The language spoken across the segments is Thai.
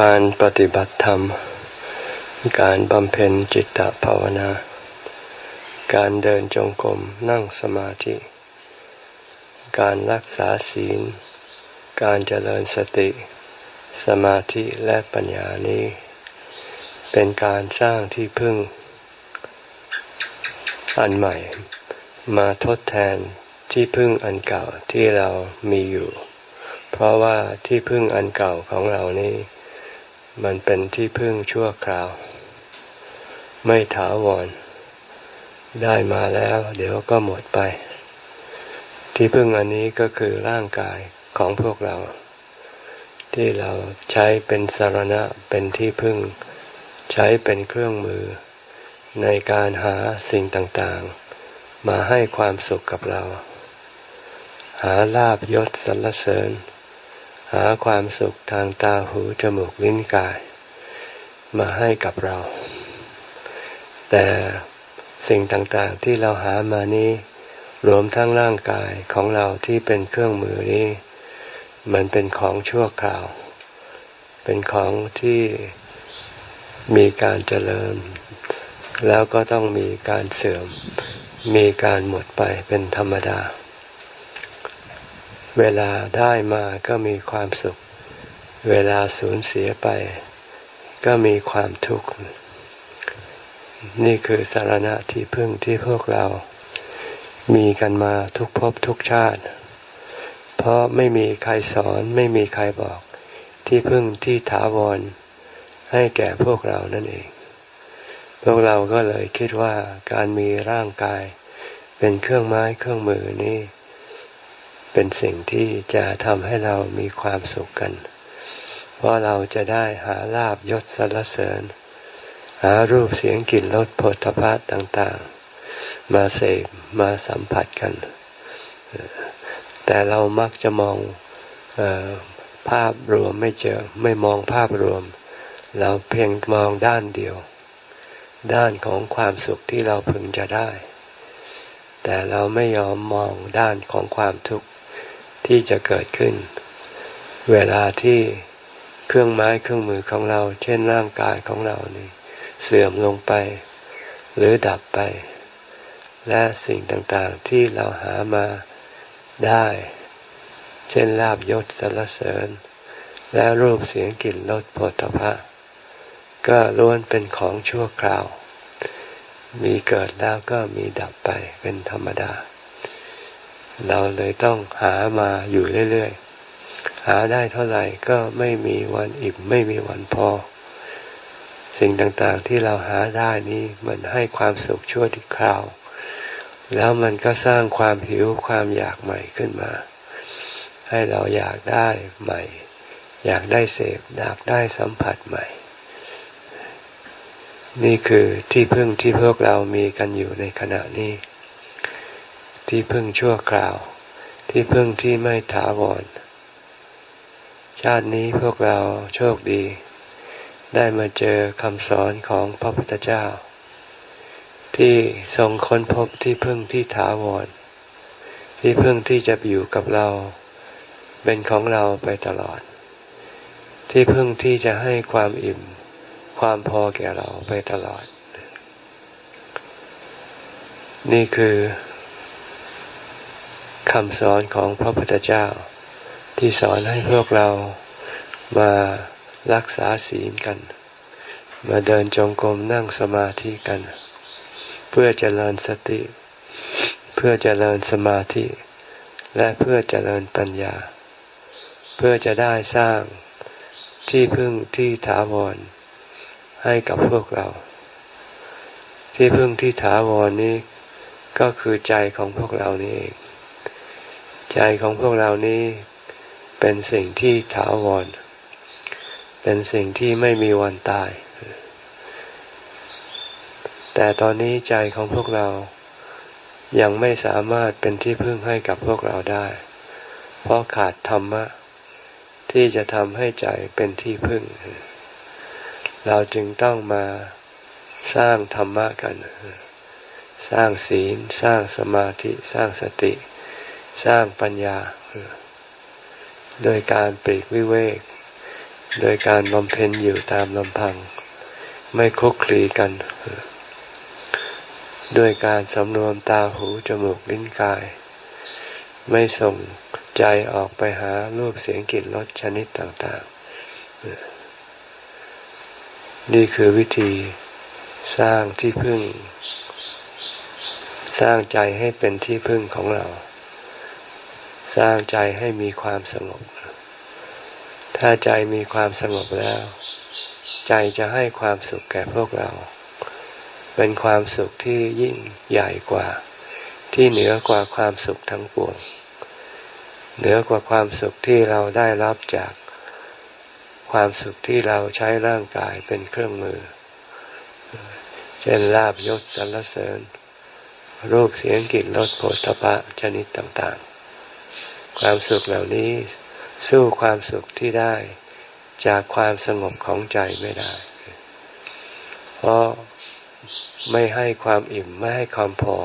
การปฏิบัติธรรม การบำเพ็ญจิตตภาวนา การเดินจงกรมนั่งสมาธิ การรักษาศีล การเจริญสติ สมาธิและปัญญานี้ เป็นการสร้างที่พึ่ง อันใหม่ มาทดแทนที่พึ่งอันเก่าที่เรามีอยู่ เพราะว่าที่พึ่งอันเก่าของเรานี้ มันเป็นที่พึ่งชั่วคราว ไม่ถาวร ได้มาแล้ว เดี๋ยวก็หมดไป ที่พึ่งอันนี้ก็คือร่างกายของพวกเรา ที่เราใช้เป็นสารณะเป็นที่พึ่ง ใช้เป็นเครื่องมือ ในการหาสิ่งต่างๆ มาให้ความสุขกับเรา หาลาบยศสรรเสริญ หาความสุขทางตาหูจมูกลิ้นกาย มาให้กับเรา แต่สิ่งต่างๆที่เราหามานี้รวมทั้งร่างกายของเราที่เป็นเครื่องมือนี้ มันเป็นของชั่วคราว เป็นของที่มีการเจริญ แล้วก็ต้องมีการเสื่อม มีการหมดไปเป็นธรรมดา เวลาได้มาก็มีความสุข เวลาสูญเสียไป ก็มีความทุกข์ นี่คือสารณะที่พึ่งที่พวกเรา มีกันมาทุกภพทุกชาติ เพราะไม่มีใครสอนไม่มีใครบอกที่พึ่งที่ถาวร ให้แก่พวกเรานั่นเอง พวกเราก็เลยคิดว่าการมีร่างกายเป็นเครื่องไม้เครื่องมือนี้ เป็นสิ่งที่จะทำให้เรามีความสุขกัน เพราะเราจะได้หาลาบยศสรรเสริญ หารูปเสียงกลิ่นรสผลพะต่างๆ มาเสพมาสัมผัสกัน แต่เรามักจะมองอภาพรวมไม่เจอไม่มองภาพรวม เราเพียงมองด้านเดียว ด้านของความสุขที่เราพึงจะได้ แต่เราไม่ยอมมองด้านของความทุกข์ ที่จะเกิดขึ้น เวลาที่เครื่องไม้เครื่องมือของเรา เช่นร่างกายของเรานี่เสื่อมลงไป หรือดับไป และสิ่งต่างๆที่เราหามาได้ เช่นลาบยศสรรเสริญ และรูปเสียงกลิ่นรสผลตภะก็ล้วนเป็นของชั่วคราว มีเกิดแล้วก็มีดับไปเป็นธรรมดา เราเลยต้องหามาอยู่เรื่อยๆ หาได้เท่าไหร่ก็ไม่มีวันอิ่มไม่มีวันพอ สิ่งต่างๆที่เราหาได้นี้มันให้ความสุขชั่วที่คราว แล้วมันก็สร้างความหิวความอยากใหม่ขึ้นมา ให้เราอยากได้ใหม่ อยากได้เสพอยากได้สัมผัสใหม่ นี่คือที่พึ่งที่พวกเรามีกันอยู่ในขณะนี้ ที่พึ่งชั่วคราว ที่พึ่งที่ไม่ถาวร ชาตินี้พวกเราโชคดี ได้มาเจอคำสอนของพระพุทธเจ้า ที่ทรงค้นพบที่พึ่งที่ถาวร ที่พึ่งที่จะอยู่กับเรา เป็นของเราไปตลอด ที่พึ่งที่จะให้ความอิ่ม ความพอแก่เราไปตลอด นี่คือ คำสอนของพระพุทธเจ้า ที่สอนให้พวกเรามารักษาศีลกัน มาเดินจงกรมนั่งสมาธิกัน เพื่อเจริญสติ เพื่อเจริญสมาธิ และเพื่อเจริญปัญญา เพื่อจะได้สร้างที่พึ่งที่ถาวรให้กับพวกเรา ที่พึ่งที่ถาวรนี้ก็คือใจของพวกเรานี่เอง ใจของพวกเรานี้เป็นสิ่งที่ถาวร เป็นสิ่งที่ไม่มีวันตาย แต่ตอนนี้ใจของพวกเรายังไม่สามารถเป็นที่พึ่งให้กับพวกเราได้ เพราะขาดธรรมะ ที่จะทำให้ใจเป็นที่พึ่ง เราจึงต้องมาสร้างธรรมะกัน สร้างศีล สร้างสมาธิ สร้างสติ สร้างปัญญา โดยการปลีกวิเวก โดยการบำเพ็ญอยู่ตามลำพัง ไม่คุกคลีกัน ด้วยการสำรวมตาหูจมูกลิ้นกาย ไม่ส่งใจออกไปหารูปเสียงกลิ่นรสชนิดต่างๆ นี่คือวิธีสร้างที่พึ่ง สร้างใจให้เป็นที่พึ่งของเรา สร้างใจให้มีความสงบ ถ้าใจมีความสงบแล้ว ใจจะให้ความสุขแก่พวกเรา เป็นความสุขที่ยิ่งใหญ่กว่า ที่เหนือกว่าความสุขทั้งปวง เหนือกว่าความสุขที่เราได้รับจากความสุขที่เราใช้ร่างกายเป็นเครื่องมือ เช่นลาบยศสรรเสริญ รูปเสียงกลิ่นรสโผฏฐะชนิดต่างๆ ความสุขเหล่านี้ สู้ความสุขที่ได้ จากความสงบของใจไม่ได้ เพราะไม่ให้ความอิ่มไม่ให้ความพอ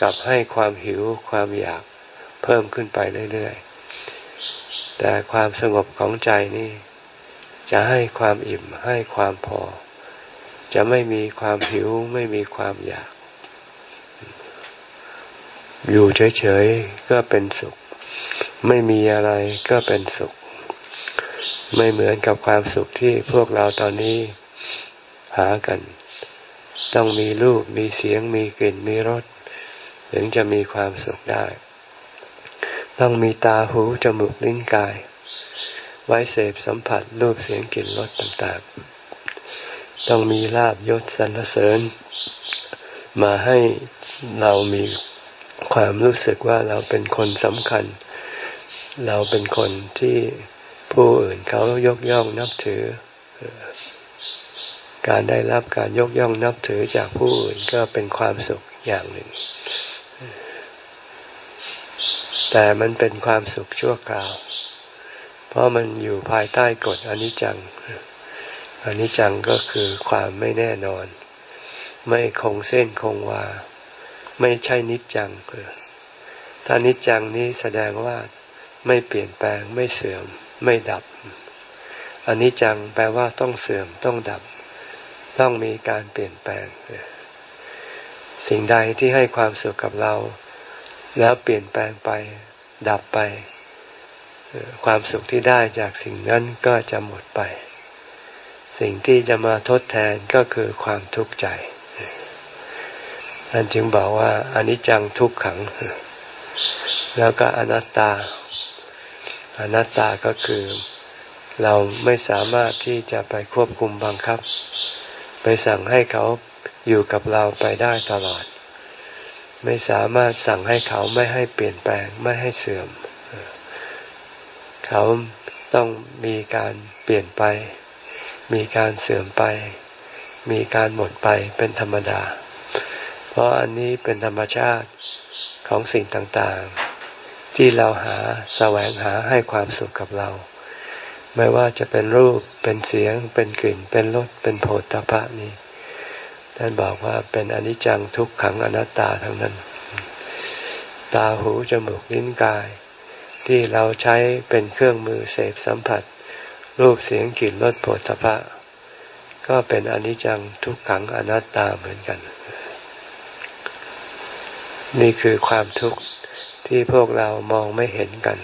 กับให้ความหิวความอยากเพิ่มขึ้นไปเรื่อยๆ แต่ความสงบของใจนี่ จะให้ความอิ่มให้ความพอ จะไม่มีความหิวไม่มีความอยาก อยู่เฉยๆก็เป็นสุข ไม่มีอะไรก็เป็นสุข ไม่เหมือนกับความสุขที่พวกเราตอนนี้หากัน ต้องมีรูปมีเสียงมีกลิ่นมีรสถึงจะมีความสุขได้ ต้องมีตาหูจมูกลิ้นกาย ไว้เสพสัมผัสรูปเสียงกลิ่นรสต่างๆ ต้องมีลาบยศสรรเสริญ มาให้เรามีความรู้สึกว่าเราเป็นคนสำคัญ เราเป็นคนที่ผู้อื่นเขายกย่องนับถือ การได้รับการยกย่องนับถือจากผู้อื่นก็เป็นความสุขอย่างหนึ่ง แต่มันเป็นความสุขชั่วคราว เพราะมันอยู่ภายใต้กฎอนิจจังอนิจจังก็คือความไม่แน่นอน ไม่คงเส้นคงวา ไม่ใช่นิจจังถ้านิจจังนี้แสดงว่า ไม่เปลี่ยนแปลงไม่เสื่อมไม่ดับอันิจจังแปลว่าต้องเสื่อมต้องดับ ต้องมีการเปลี่ยนแปลง สิ่งใดที่ให้ความสุขกับเรา แล้วเปลี่ยนแปลงไป ดับไป ความสุขที่ได้จากสิ่งนั้นก็จะหมดไป สิ่งที่จะมาทดแทนก็คือความทุกข์ใจอันจึงบอกว่าอนิจจังทุกขัง แล้วก็อนัตตา อนัตตาก็คือ เราไม่สามารถที่จะไปควบคุมบังคับ ไปสั่งให้เขาอยู่กับเราไปได้ตลอด ไม่สามารถสั่งให้เขาไม่ให้เปลี่ยนแปลงไม่ให้เสื่อม เขาต้องมีการเปลี่ยนไป มีการเสื่อมไป มีการหมดไปเป็นธรรมดา เพราะอันนี้เป็นธรรมชาติของสิ่งต่างๆ ที่เราหาแสวงหาให้ความสุขกับเรา ไม่ว่าจะเป็นรูปเป็นเสียง เป็นกลิ่น เป็นรสเป็นโผฏฐัพพะนี้ท่านบอกว่าเป็นอนิจจังทุกขังอนัตตาทั้งนั้น ตาหูจมูกลิ้นกาย ที่เราใช้เป็นเครื่องมือเสพสัมผัส รูปเสียงกลิ่นรสโผฏฐพะก็เป็นอนิจจังทุกขังอนัตตาเหมือนกัน นี่คือความทุกข์ ที่พวกเรามองไม่เห็นกัน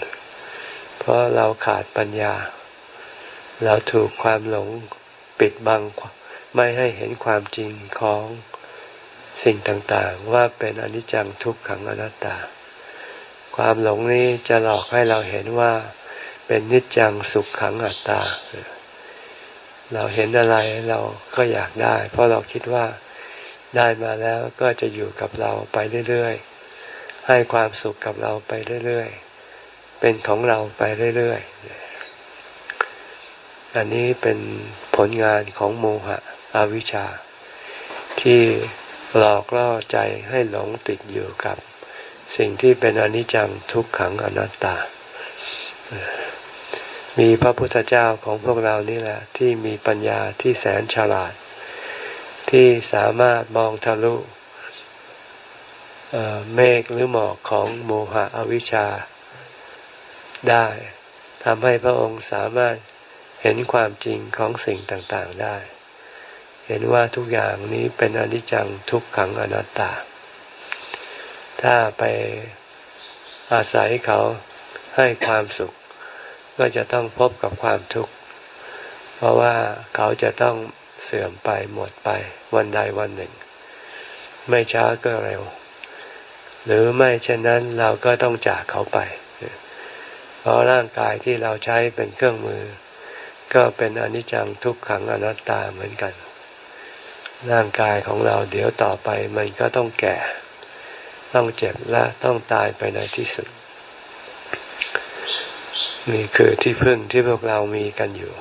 เพราะเราขาดปัญญา เราถูกความหลงปิดบังไม่ให้เห็นความจริงของสิ่งต่างๆ ว่าเป็นอนิจจังทุกขังอนัตตา ความหลงนี้จะหลอกให้เราเห็นว่าเป็นนิจจังสุขขังอัตตา เราเห็นอะไรเราก็อยากได้ เพราะเราคิดว่าได้มาแล้วก็จะอยู่กับเราไปเรื่อยๆ ให้ความสุขกับเราไปเรื่อยๆ เป็นของเราไปเรื่อยๆ อันนี้เป็นผลงานของโมหะอวิชชา ที่หลอกล่อใจให้หลงติดอยู่กับสิ่งที่เป็นอนิจจังทุกขังอนัตตา มีพระพุทธเจ้าของพวกเรานี่แหละ ที่มีปัญญาที่แสนฉลาด ที่สามารถมองทะลุ เมฆหรือหมอกของโมหะอวิชชาได้ทำให้พระองค์สามารถเห็นความจริงของสิ่งต่างๆได้ เห็นว่าทุกอย่างนี้เป็นอนิจจังทุกขังอนัตตา ถ้าไปอาศัยเขาให้ความสุข ก็จะต้องพบกับความทุกข์ เพราะว่าเขาจะต้องเสื่อมไปหมดไปวันใดวันหนึ่ง ไม่ช้าก็เร็ว หรือไม่เช่นนั้นเราก็ต้องจากเขาไป เพราะร่างกายที่เราใช้เป็นเครื่องมือ ก็เป็นอนิจจังทุกขังอนัตตาเหมือนกัน ร่างกายของเราเดี๋ยวต่อไปมันก็ต้องแก่ ต้องเจ็บและต้องตายไปในที่สุด นี่คือที่พึ่งที่พวกเรามีกันอยู่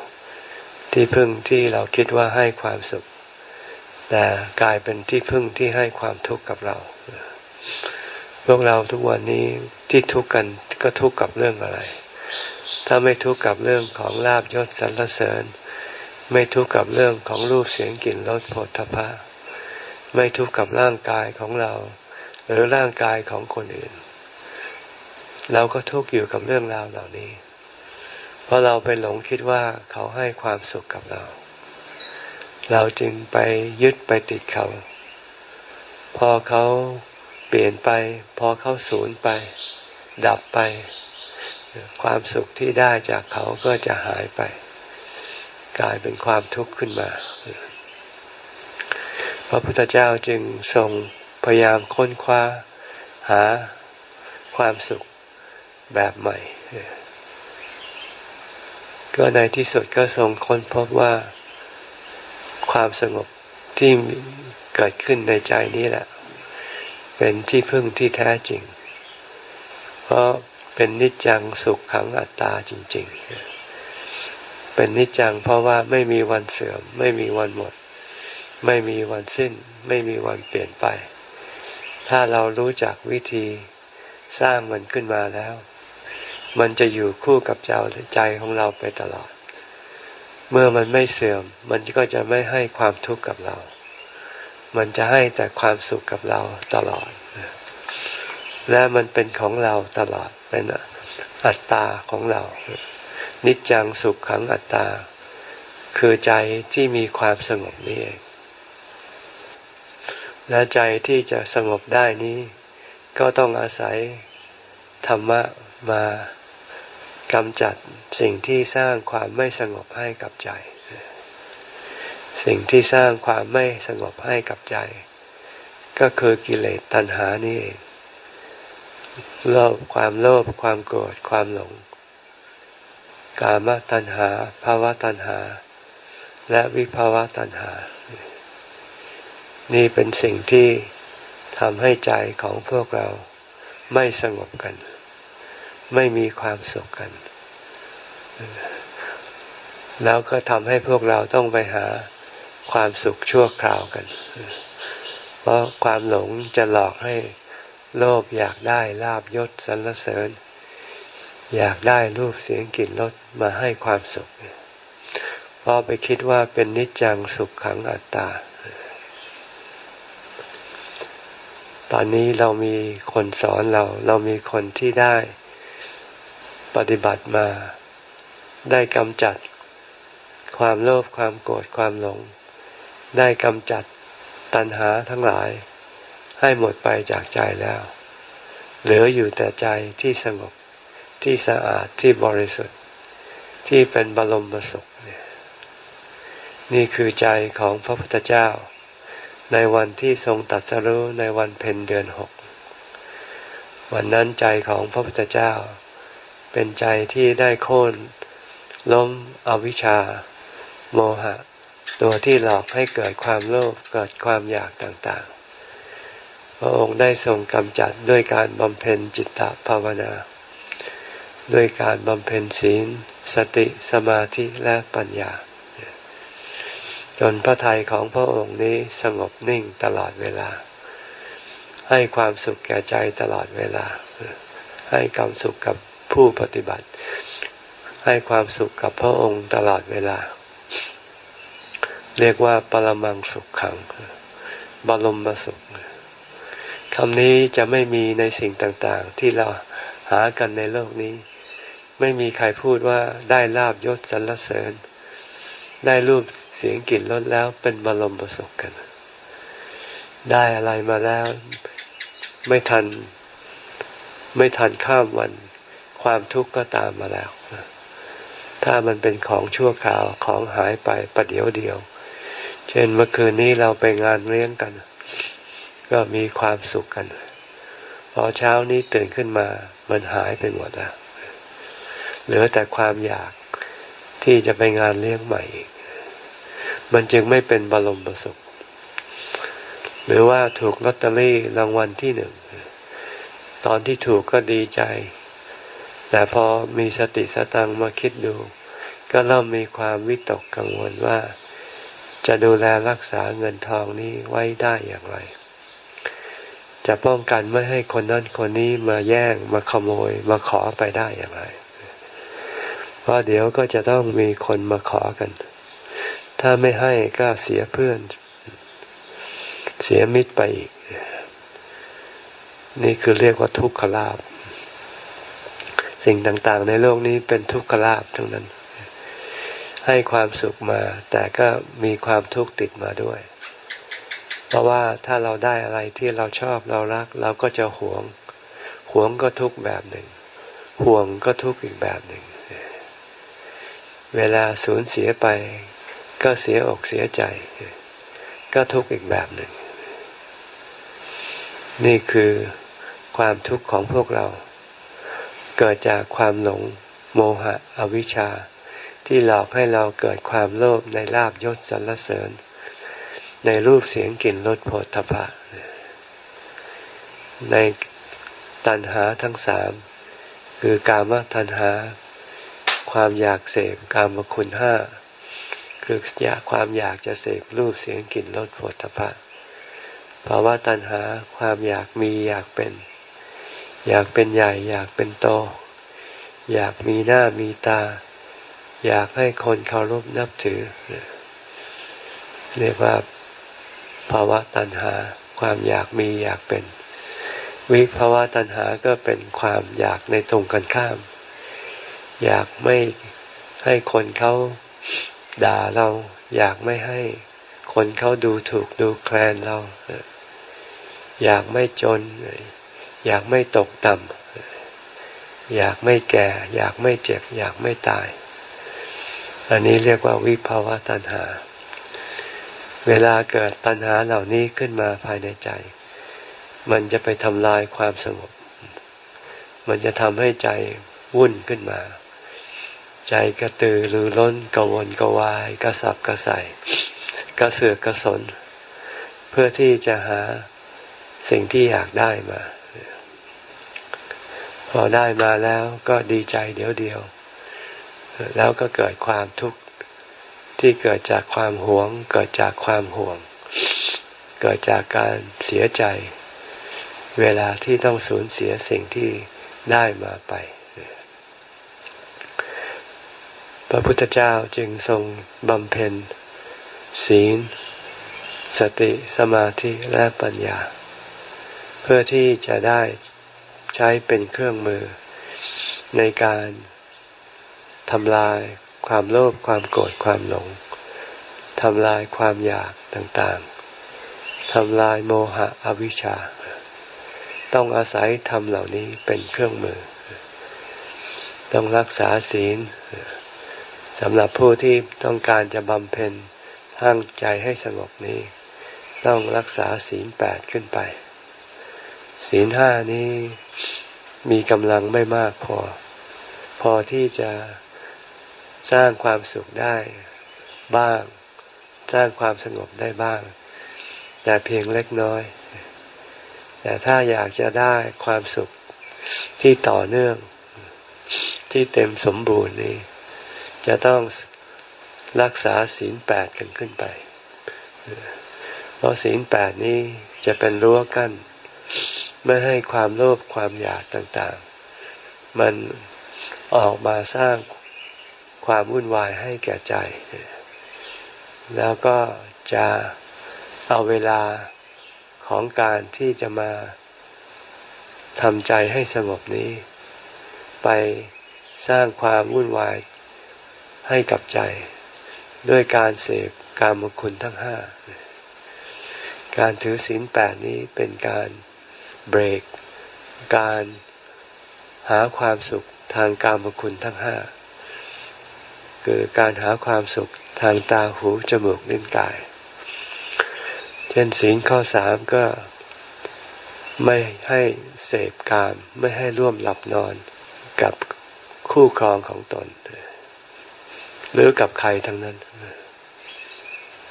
ที่พึ่งที่เราคิดว่าให้ความสุข แต่กลายเป็นที่พึ่งที่ให้ความทุกข์กับเรา พวกเราทุกวันนี้ที่ทุกข์กันก็ทุกข์กับเรื่องอะไร ถ้าไม่ทุกข์กับเรื่องของลาบยศสรรเสริญ ไม่ทุกข์กับเรื่องของรูปเสียงกลิ่นรสผลทพะไม่ทุกข์กับร่างกายของเรา หรือร่างกายของคนอื่น เราก็ทุกข์อยู่กับเรื่องราวเหล่านี้ เพราะเราไปหลงคิดว่าเขาให้ความสุขกับเรา เราจึงไปยึดไปติดเขา พอเขา เปลี่ยนไป พอเขาสูญไป ดับไป ความสุขที่ได้จากเขาก็จะหายไป กลายเป็นความทุกข์ขึ้นมา พระพุทธเจ้าจึงทรงพยายามค้นคว้าหาความสุขแบบใหม่ ก็ในที่สุดก็ทรงค้นพบว่าความสงบที่เกิดขึ้นในใจนี้แหละ เป็นที่พึ่งที่แท้จริง เพราะเป็นนิจจังสุขขังอัตตาจริง ๆ เป็นนิจจังเพราะว่าไม่มีวันเสื่อม ไม่มีวันหมด ไม่มีวันสิ้น ไม่มีวันเปลี่ยนไป ถ้าเรารู้จักวิธีสร้างมันขึ้นมาแล้ว มันจะอยู่คู่กับเจ้าใจของเราไปตลอด เมื่อมันไม่เสื่อม มันก็จะไม่ให้ความทุกข์กับเรา มันจะให้แต่ความสุขกับเราตลอด และมันเป็นของเราตลอดเป็นอัตตาของเรา นิจจังสุขขังอัตตา คือใจที่มีความสงบนี่เองและใจที่จะสงบได้นี้ ก็ต้องอาศัยธรรมะมากำจัดสิ่งที่สร้างความไม่สงบให้กับใจ สิ่งที่สร้างความไม่สงบให้กับใจ ก็คือกิเลสตัณหานี่เองโลภความโลภความโกรธความหลง กามตัณหาภาวะตัณหา และวิภาวะตัณหา นี่เป็นสิ่งที่ทำให้ใจของพวกเราไม่สงบกัน ไม่มีความสุขกัน แล้วก็ทำให้พวกเราต้องไปหา ความสุขชั่วคราวกัน เพราะความหลงจะหลอกให้โลภอยากได้ลาบยศสรรเสริญ อยากได้รูปเสียงกลิ่นรสมาให้ความสุขเพราะไปคิดว่าเป็นนิจจังสุขขังอัตตา ตอนนี้เรามีคนสอนเรา เรามีคนที่ได้ปฏิบัติมาได้กำจัดความโลภความโกรธความหลง ได้กำจัดตัณหาทั้งหลาย ให้หมดไปจากใจแล้ว เหลืออยู่แต่ใจที่สงบที่สะอาดที่บริสุทธิ์ที่เป็นบรมสุขนี่คือใจของพระพุทธเจ้า ในวันที่ทรงตัดสรู้ในวันเพ็ญเดือนหกวันนั้นใจของพระพุทธเจ้า เป็นใจที่ได้โค่นล้มอวิชชา โมหะ ตัวที่หลอกให้เกิดความโลภเกิดความอยากต่างๆ พระองค์ได้ทรงกำจัดด้วยการบำเพ็ญจิตตภาวนา ด้วยการบำเพ็ญศีล สติสมาธิและปัญญา จนพระทัยของพระองค์นี้สงบนิ่งตลอดเวลา ให้ความสุขแก่ใจตลอดเวลา ให้ความสุขกับผู้ปฏิบัติ ให้ความสุขกับพระองค์ตลอดเวลา เรียกว่าปรมังสุขขัง บรมมสุขคำนี้จะไม่มีในสิ่งต่างๆ ที่เราหากันในโลกนี้ ไม่มีใครพูดว่าได้ลาบยศสรรเสริญ ได้รูปเสียงกลิ่นรสแล้วเป็นบรมประสบกัน ได้อะไรมาแล้ว ไม่ทัน ไม่ทันข้ามวัน ความทุกข์ก็ตามมาแล้วถ้ามันเป็นของชั่วคราวของหายไปประเดี๋ยวเดียว ช่นเมื่อคืนนี้เราไปงานเลี้ยงกัน ก็มีความสุขกัน พอเช้านี้ตื่นขึ้นมามันหายไปหมดแล้วเหลือแต่ความอยากที่จะไปงานเลี้ยงใหม่อีก มันจึงไม่เป็นบรมประสบหรือว่าถูกลอตเตอรี่รางวัลที่หนึ่ง ตอนที่ถูกก็ดีใจ แต่พอมีสติสตังมาคิดดู ก็เริ่มมีความวิตกกังวลว่า จะดูแลรักษาเงินทองนี้ไว้ได้อย่างไร จะป้องกันไม่ให้คนนั้นคนนี้มาแย่งมาขโมยมาขอไปได้อย่างไร เพราะเดี๋ยวก็จะต้องมีคนมาขอกัน ถ้าไม่ให้ก็เสียเพื่อน เสียมิตรไปอีก นี่คือเรียกว่าทุกขลาบสิ่งต่างๆ ในโลกนี้เป็นทุกขลาบทั้งนั้น ให้ความสุขมา แต่ก็มีความทุกข์ติดมาด้วย เพราะว่าถ้าเราได้อะไรที่เราชอบเรารัก เราก็จะหวง หวงก็ทุกแบบหนึ่ง ห่วงก็ทุกอีกแบบหนึ่ง เวลาสูญเสียไป ก็เสียอกเสียใจ ก็ทุกอีกแบบหนึ่ง นี่คือความทุกข์ของพวกเรา เกิดจากความหลงโมหะอวิชชา ที่หลอกให้เราเกิดความโลภในลาบยศสรรเสริญ ในรูปเสียงกลิ่นรสโผฏฐพะ ในตัณหาทั้งสามคือกามตัณหา ความอยากเสพกามคุณห้าคืออยากความอยากจะเสพรูปเสียงกลิ่นรสโผฏฐพะภาวะตัณหาความอยากมีอยากเป็น อยากเป็นใหญ่ อยากเป็นโต อยากมีหน้ามีตา อยากให้คนเคารพนับถือ เรียกว่าภาวะตัณหา ความอยากมีอยากเป็น วิภาวะตัณหาก็เป็นความอยากในตรงกันข้าม อยากไม่ให้คนเขาด่าเรา อยากไม่ให้คนเขาดูถูกดูแคลนเรา อยากไม่จน อยากไม่ตกต่ำอยากไม่แก่ อยากไม่เจ็บ อยากไม่ตาย อันนี้เรียกว่าวิภาวะตัณหา เวลาเกิดตัณหาเหล่านี้ขึ้นมาภายในใจ มันจะไปทำลายความสงบ มันจะทำให้ใจวุ่นขึ้นมา ใจกระตือรือร้นกวนกวาย กระสับกระส่ายกระเสือกกระสน เพื่อที่จะหาสิ่งที่อยากได้มา พอได้มาแล้วก็ดีใจเดี๋ยวเดียว แล้วก็เกิดความทุกข์ที่เกิดจากความหวง เกิดจากความห่วง เกิดจากการเสียใจ เวลาที่ต้องสูญเสียสิ่งที่ได้มาไป พระพุทธเจ้าจึงทรงบำเพ็ญ ศีล สติสมาธิและปัญญา เพื่อที่จะได้ใช้เป็นเครื่องมือในการ ทำลายความโลภความโกรธความหลงทำลายความอยากต่างๆทำลายโมหะอวิชชา ต้องอาศัยทำเหล่านี้เป็นเครื่องมือ ต้องรักษาศีลสำหรับผู้ที่ต้องการจะบำเพ็ญทั้งใจให้สงบนี้ ต้องรักษาศีลแปดขึ้นไป ศีลห้านี้มีกำลังไม่มากพอ พอที่จะ สร้างความสุขได้บ้าง สร้างความสงบได้บ้าง แต่เพียงเล็กน้อย แต่ถ้าอยากจะได้ความสุขที่ต่อเนื่องที่เต็มสมบูรณ์นี้ จะต้องรักษาศีลแปดกันขึ้นไป เพราะศีลแปดนี้จะเป็นรั้วกั้นไม่ให้ความโลภความอยากต่างๆ มันออกมาสร้าง ความวุ่นวายให้แก่ใจ แล้วก็จะเอาเวลาของการที่จะมาทำใจให้สงบนี้ ไปสร้างความวุ่นวายให้กับใจ ด้วยการเสพกามคุณทั้งห้า การถือศีลแปดนี้เป็นการเบรก การหาความสุขทางกามคุณทั้งห้า คือการหาความสุขทางตาหูจมูกลิ้นกาย เช่นศีลข้อสามก็ไม่ให้เสพกาม ไม่ให้ร่วมหลับนอนกับคู่ครองของตน หรือกับใครทั้งนั้น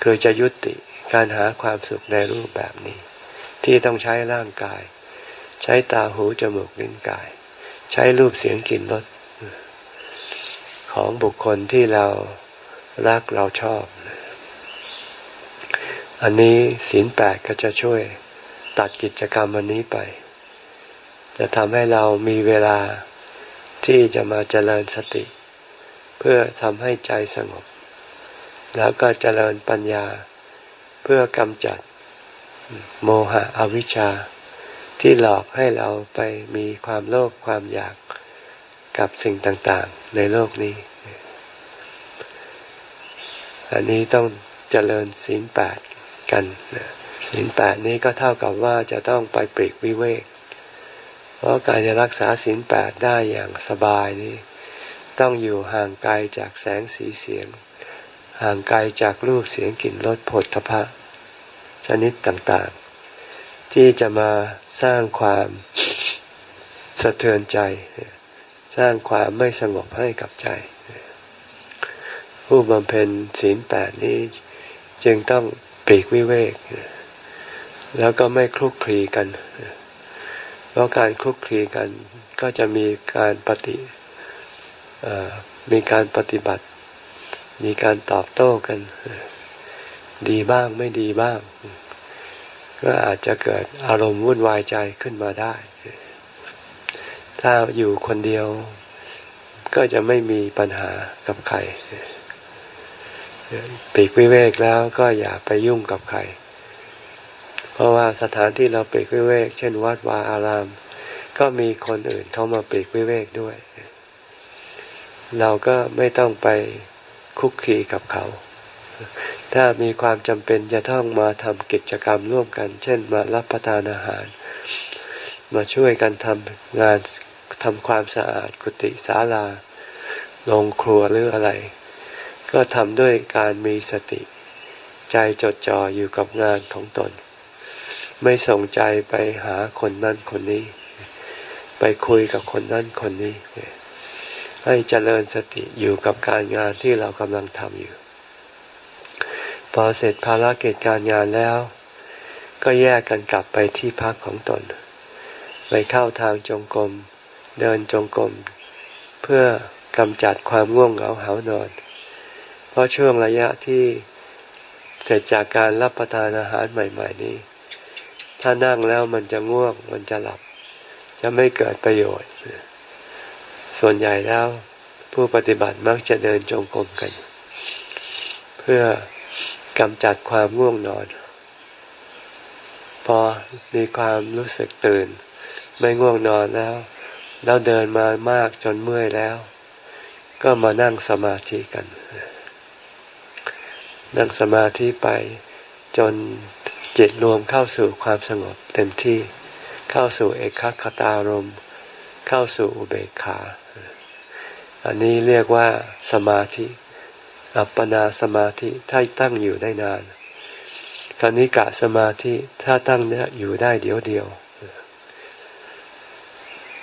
คือจะยุติการหาความสุขในรูปแบบนี้ ที่ต้องใช้ร่างกาย ใช้ตาหูจมูกลิ้นกาย ใช้รูปเสียงกลิ่นรส ของบุคคลที่เรารักเราชอบ อันนี้ศีลแปดก็จะช่วยตัดกิจกรรมอันนี้ไป จะทำให้เรามีเวลาที่จะมาเจริญสติ เพื่อทำให้ใจสงบ แล้วก็เจริญปัญญาเพื่อกำจัดโมหะอวิชชาที่หลอกให้เราไปมีความโลภความอยาก กับสิ่งต่างๆ ในโลกนี้ อันนี้ต้องเจริญศีลแปดกันศีลแปดนี้ก็เท่ากับว่าจะต้องไปปรีกวิเวก เพราะการจะรักษาศีลแปดได้อย่างสบายนี้ ต้องอยู่ห่างไกลจากแสงสีเสียง ห่างไกลจากรูปเสียงกลิ่นรสผลทพะ ชนิดต่างๆ ที่จะมาสร้างความสะเทือนใจ สร้างความไม่สงบให้กับใจ ผู้บำเพ็ญศีลแปดนี้จึงต้องปีกวิเวก แล้วก็ไม่คลุกคลีกัน เพราะการคลุกคลีกันก็จะมีการปฏิมีการปฏิบัติ มีการตอบโต้กัน ดีบ้างไม่ดีบ้าง ก็อาจจะเกิดอารมณ์วุ่นวายใจขึ้นมาได้ ถ้าอยู่คนเดียว ก็จะไม่มีปัญหากับใครปีกวิเวกแล้วก็อย่าไปยุ่งกับใคร เพราะว่าสถานที่เราปีกวิเวก เช่นวัดวาอาราม ก็มีคนอื่นเข้ามาปีกวิเวกด้วย เราก็ไม่ต้องไปคุกคีกับเขา ถ้ามีความจำเป็นจะต้องมาทำกิจกรรมร่วมกัน เช่นมารับประทานอาหาร มาช่วยกันทำงาน ทำความสะอาดกุฏิศาลาลงครัวหรืออะไร ก็ทำด้วยการมีสติ ใจจดจ่ออยู่กับงานของตน ไม่ส่งใจไปหาคนนั้นคนนี้ ไปคุยกับคนนั้นคนนี้ ให้เจริญสติอยู่กับการงานที่เรากำลังทำอยู่ พอเสร็จภารกิจการงานแล้ว ก็แยกกันกลับไปที่พักของตน ไปเข้าทางจงกรม เดินจงกรมเพื่อกำจัดความง่วงเหงาหานอน เพราะช่วงระยะที่เสร็จจากการรับประทานอาหารใหม่ ๆ นี้ ถ้านั่งแล้วมันจะง่วงมันจะหลับ จะไม่เกิดประโยชน์ ส่วนใหญ่แล้วผู้ปฏิบัติมักจะเดินจงกรมกัน เพื่อกำจัดความง่วงนอน พอมีความรู้สึกตื่น ไม่ง่วงนอนแล้ว แล้วเดินมามากจนเมื่อยแล้ว ก็มานั่งสมาธิกัน นั่งสมาธิไปจนจิตรวมเข้าสู่ความสงบเต็มที่เข้าสู่เอกคตารม เข้าสู่อุเบกขา อันนี้เรียกว่าสมาธิ อัปปนาสมาธิถ้าตั้งอยู่ได้นานคณิกะสมาธิถ้าตั้งอยู่ได้เดียวเดียว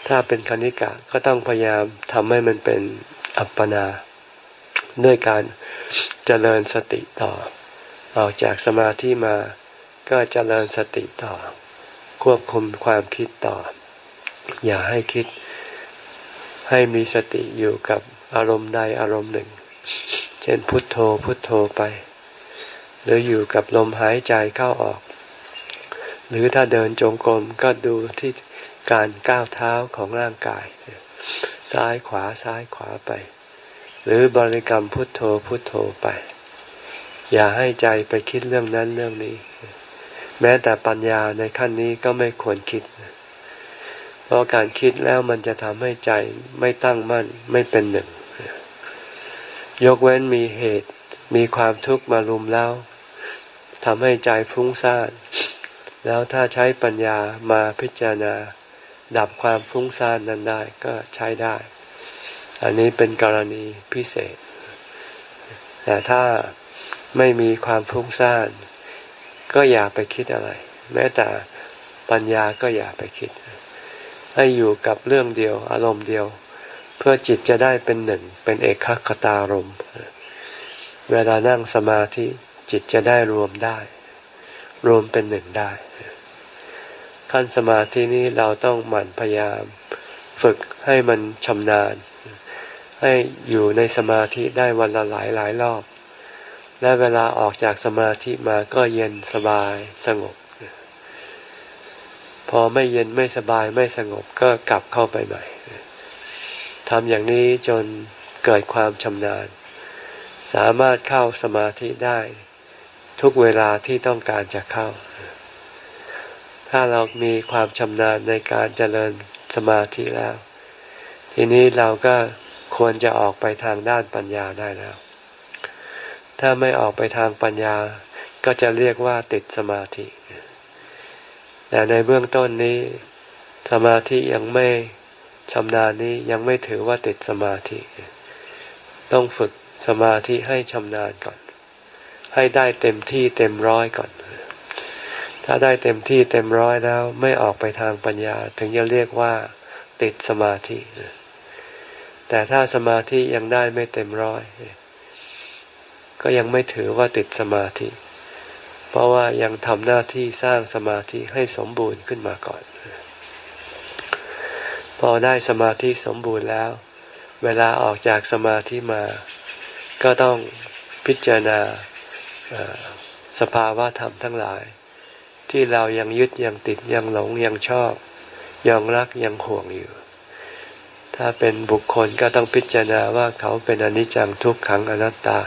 ถ้าเป็นคณิกะก็ต้องพยายามทำให้มันเป็นอัปปนา ด้วยการเจริญสติต่อ ออกจากสมาธิมาก็จเจริญสติต่อ ควบคุมความคิดต่อ อย่าให้คิดให้มีสติอยู่กับอารมณ์ใดอารมณ์หนึ่ง เช่นพุทโธพุทโธไป หรืออยู่กับลมหายใจเข้าออก หรือถ้าเดินจงกรมก็ดูที่ การก้าวเท้าของร่างกาย ซ้ายขวาซ้ายขวาไป หรือบริกรรมพุทโธพุทโธไป อย่าให้ใจไปคิดเรื่องนั้นเรื่องนี้ แม้แต่ปัญญาในขั้นนี้ก็ไม่ควรคิด เพราะการคิดแล้วมันจะทำให้ใจไม่ตั้งมั่นไม่เป็นหนึ่ง ยกเว้นมีเหตุมีความทุกข์มารุมแล้วทำให้ใจฟุ้งซ่านแล้วถ้าใช้ปัญญามาพิจารณา ดับความฟุ้งซ่านนั้นได้ก็ใช้ได้ อันนี้เป็นกรณีพิเศษ แต่ถ้าไม่มีความฟุ้งซ่าน ก็อย่าไปคิดอะไร แม้แต่ปัญญาก็อย่าไปคิด ให้อยู่กับเรื่องเดียว อารมณ์เดียว เพื่อจิตจะได้เป็นหนึ่ง เป็นเอกคตารมเวลานั่งสมาธิจิตจะได้รวมได้ รวมเป็นหนึ่งได้ ขั้นสมาธินี้เราต้องหมั่นพยายาม ฝึกให้มันชำนาญ ให้อยู่ในสมาธิได้วันละหลายหลายรอบ และเวลาออกจากสมาธิมาก็เย็นสบายสงบ พอไม่เย็นไม่สบายไม่สงบก็กลับเข้าไปใหม่ทำอย่างนี้จนเกิดความชำนาญ สามารถเข้าสมาธิได้ ทุกเวลาที่ต้องการจะเข้า ถ้าเรามีความชำนาญในการเจริญสมาธิแล้ว ทีนี้เราก็ควรจะออกไปทางด้านปัญญาได้แล้ว ถ้าไม่ออกไปทางปัญญาก็จะเรียกว่าติดสมาธิ แต่ในเบื้องต้นนี้ สมาธิยังไม่ชำนาญนี้ยังไม่ถือว่าติดสมาธิ ต้องฝึกสมาธิให้ชำนาญก่อน ให้ได้เต็มที่เต็มร้อยก่อน ถ้าได้เต็มที่เต็มร้อยแล้วไม่ออกไปทางปัญญา ถึงจะเรียกว่าติดสมาธิ แต่ถ้าสมาธิยังได้ไม่เต็มร้อย ก็ยังไม่ถือว่าติดสมาธิ เพราะว่ายังทำหน้าที่สร้างสมาธิให้สมบูรณ์ขึ้นมาก่อน พอได้สมาธิสมบูรณ์แล้ว เวลาออกจากสมาธิมา ก็ต้องพิจารณาสภาวะธรรมทั้งหลาย ที่เรายังยึดยังติดยังหลงยังชอบ ยังรักยังห่วงอยู่ ถ้าเป็นบุคคลก็ต้องพิจารณาว่าเขาเป็นอนิจจังทุกขังอนัตตา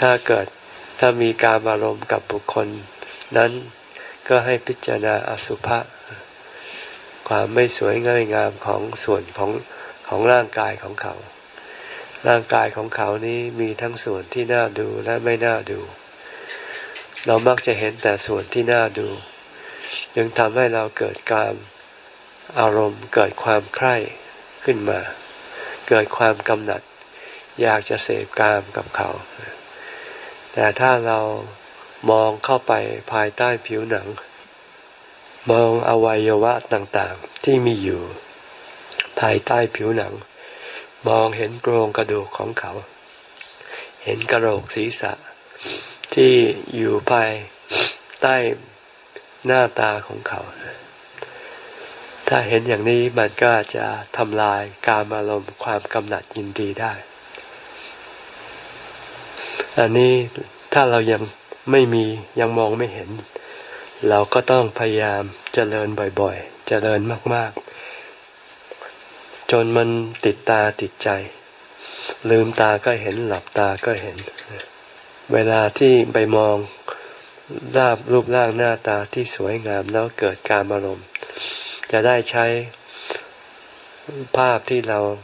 ถ้าเกิดถ้ามีการอารมณ์กับบุคคล นั้นก็ให้พิจารณาอสุภะความไม่สวยง่ายงามของส่วนของของร่างกายของเขา ร่างกายของเขานี้มีทั้งส่วนที่น่าดูและไม่น่าดู เรามักจะเห็นแต่ส่วนที่น่าดูยังทำให้เราเกิดการอารมณ์เกิดความใคร่ขึ้นมา เกิดความกำหนัด อยากจะเสพกามกับเขา แต่ถ้าเรามองเข้าไปภายใต้ผิวหนัง มองอวัยวะต่างๆ ที่มีอยู่ ภายใต้ผิวหนัง มองเห็นโครงกระดูกของเขา เห็นกระโหลกศีรษะ ที่อยู่ภายใต้หน้าตาของเขา ถ้าเห็นอย่างนี้มันก็จะทำลายการอารมณ์ความกำหนัดยินดีได้ อันนี้ถ้าเรายังไม่มียังมองไม่เห็น เราก็ต้องพยายามเจริญบ่อยๆ เจริญมากๆ จนมันติดตาติดใจ ลืมตาก็เห็นหลับตาก็เห็น เวลาที่ไปมองราบรูปร่างหน้าตาที่สวยงามแล้วเกิดการอารมณ์ จะได้ใช้ภาพที่เราจ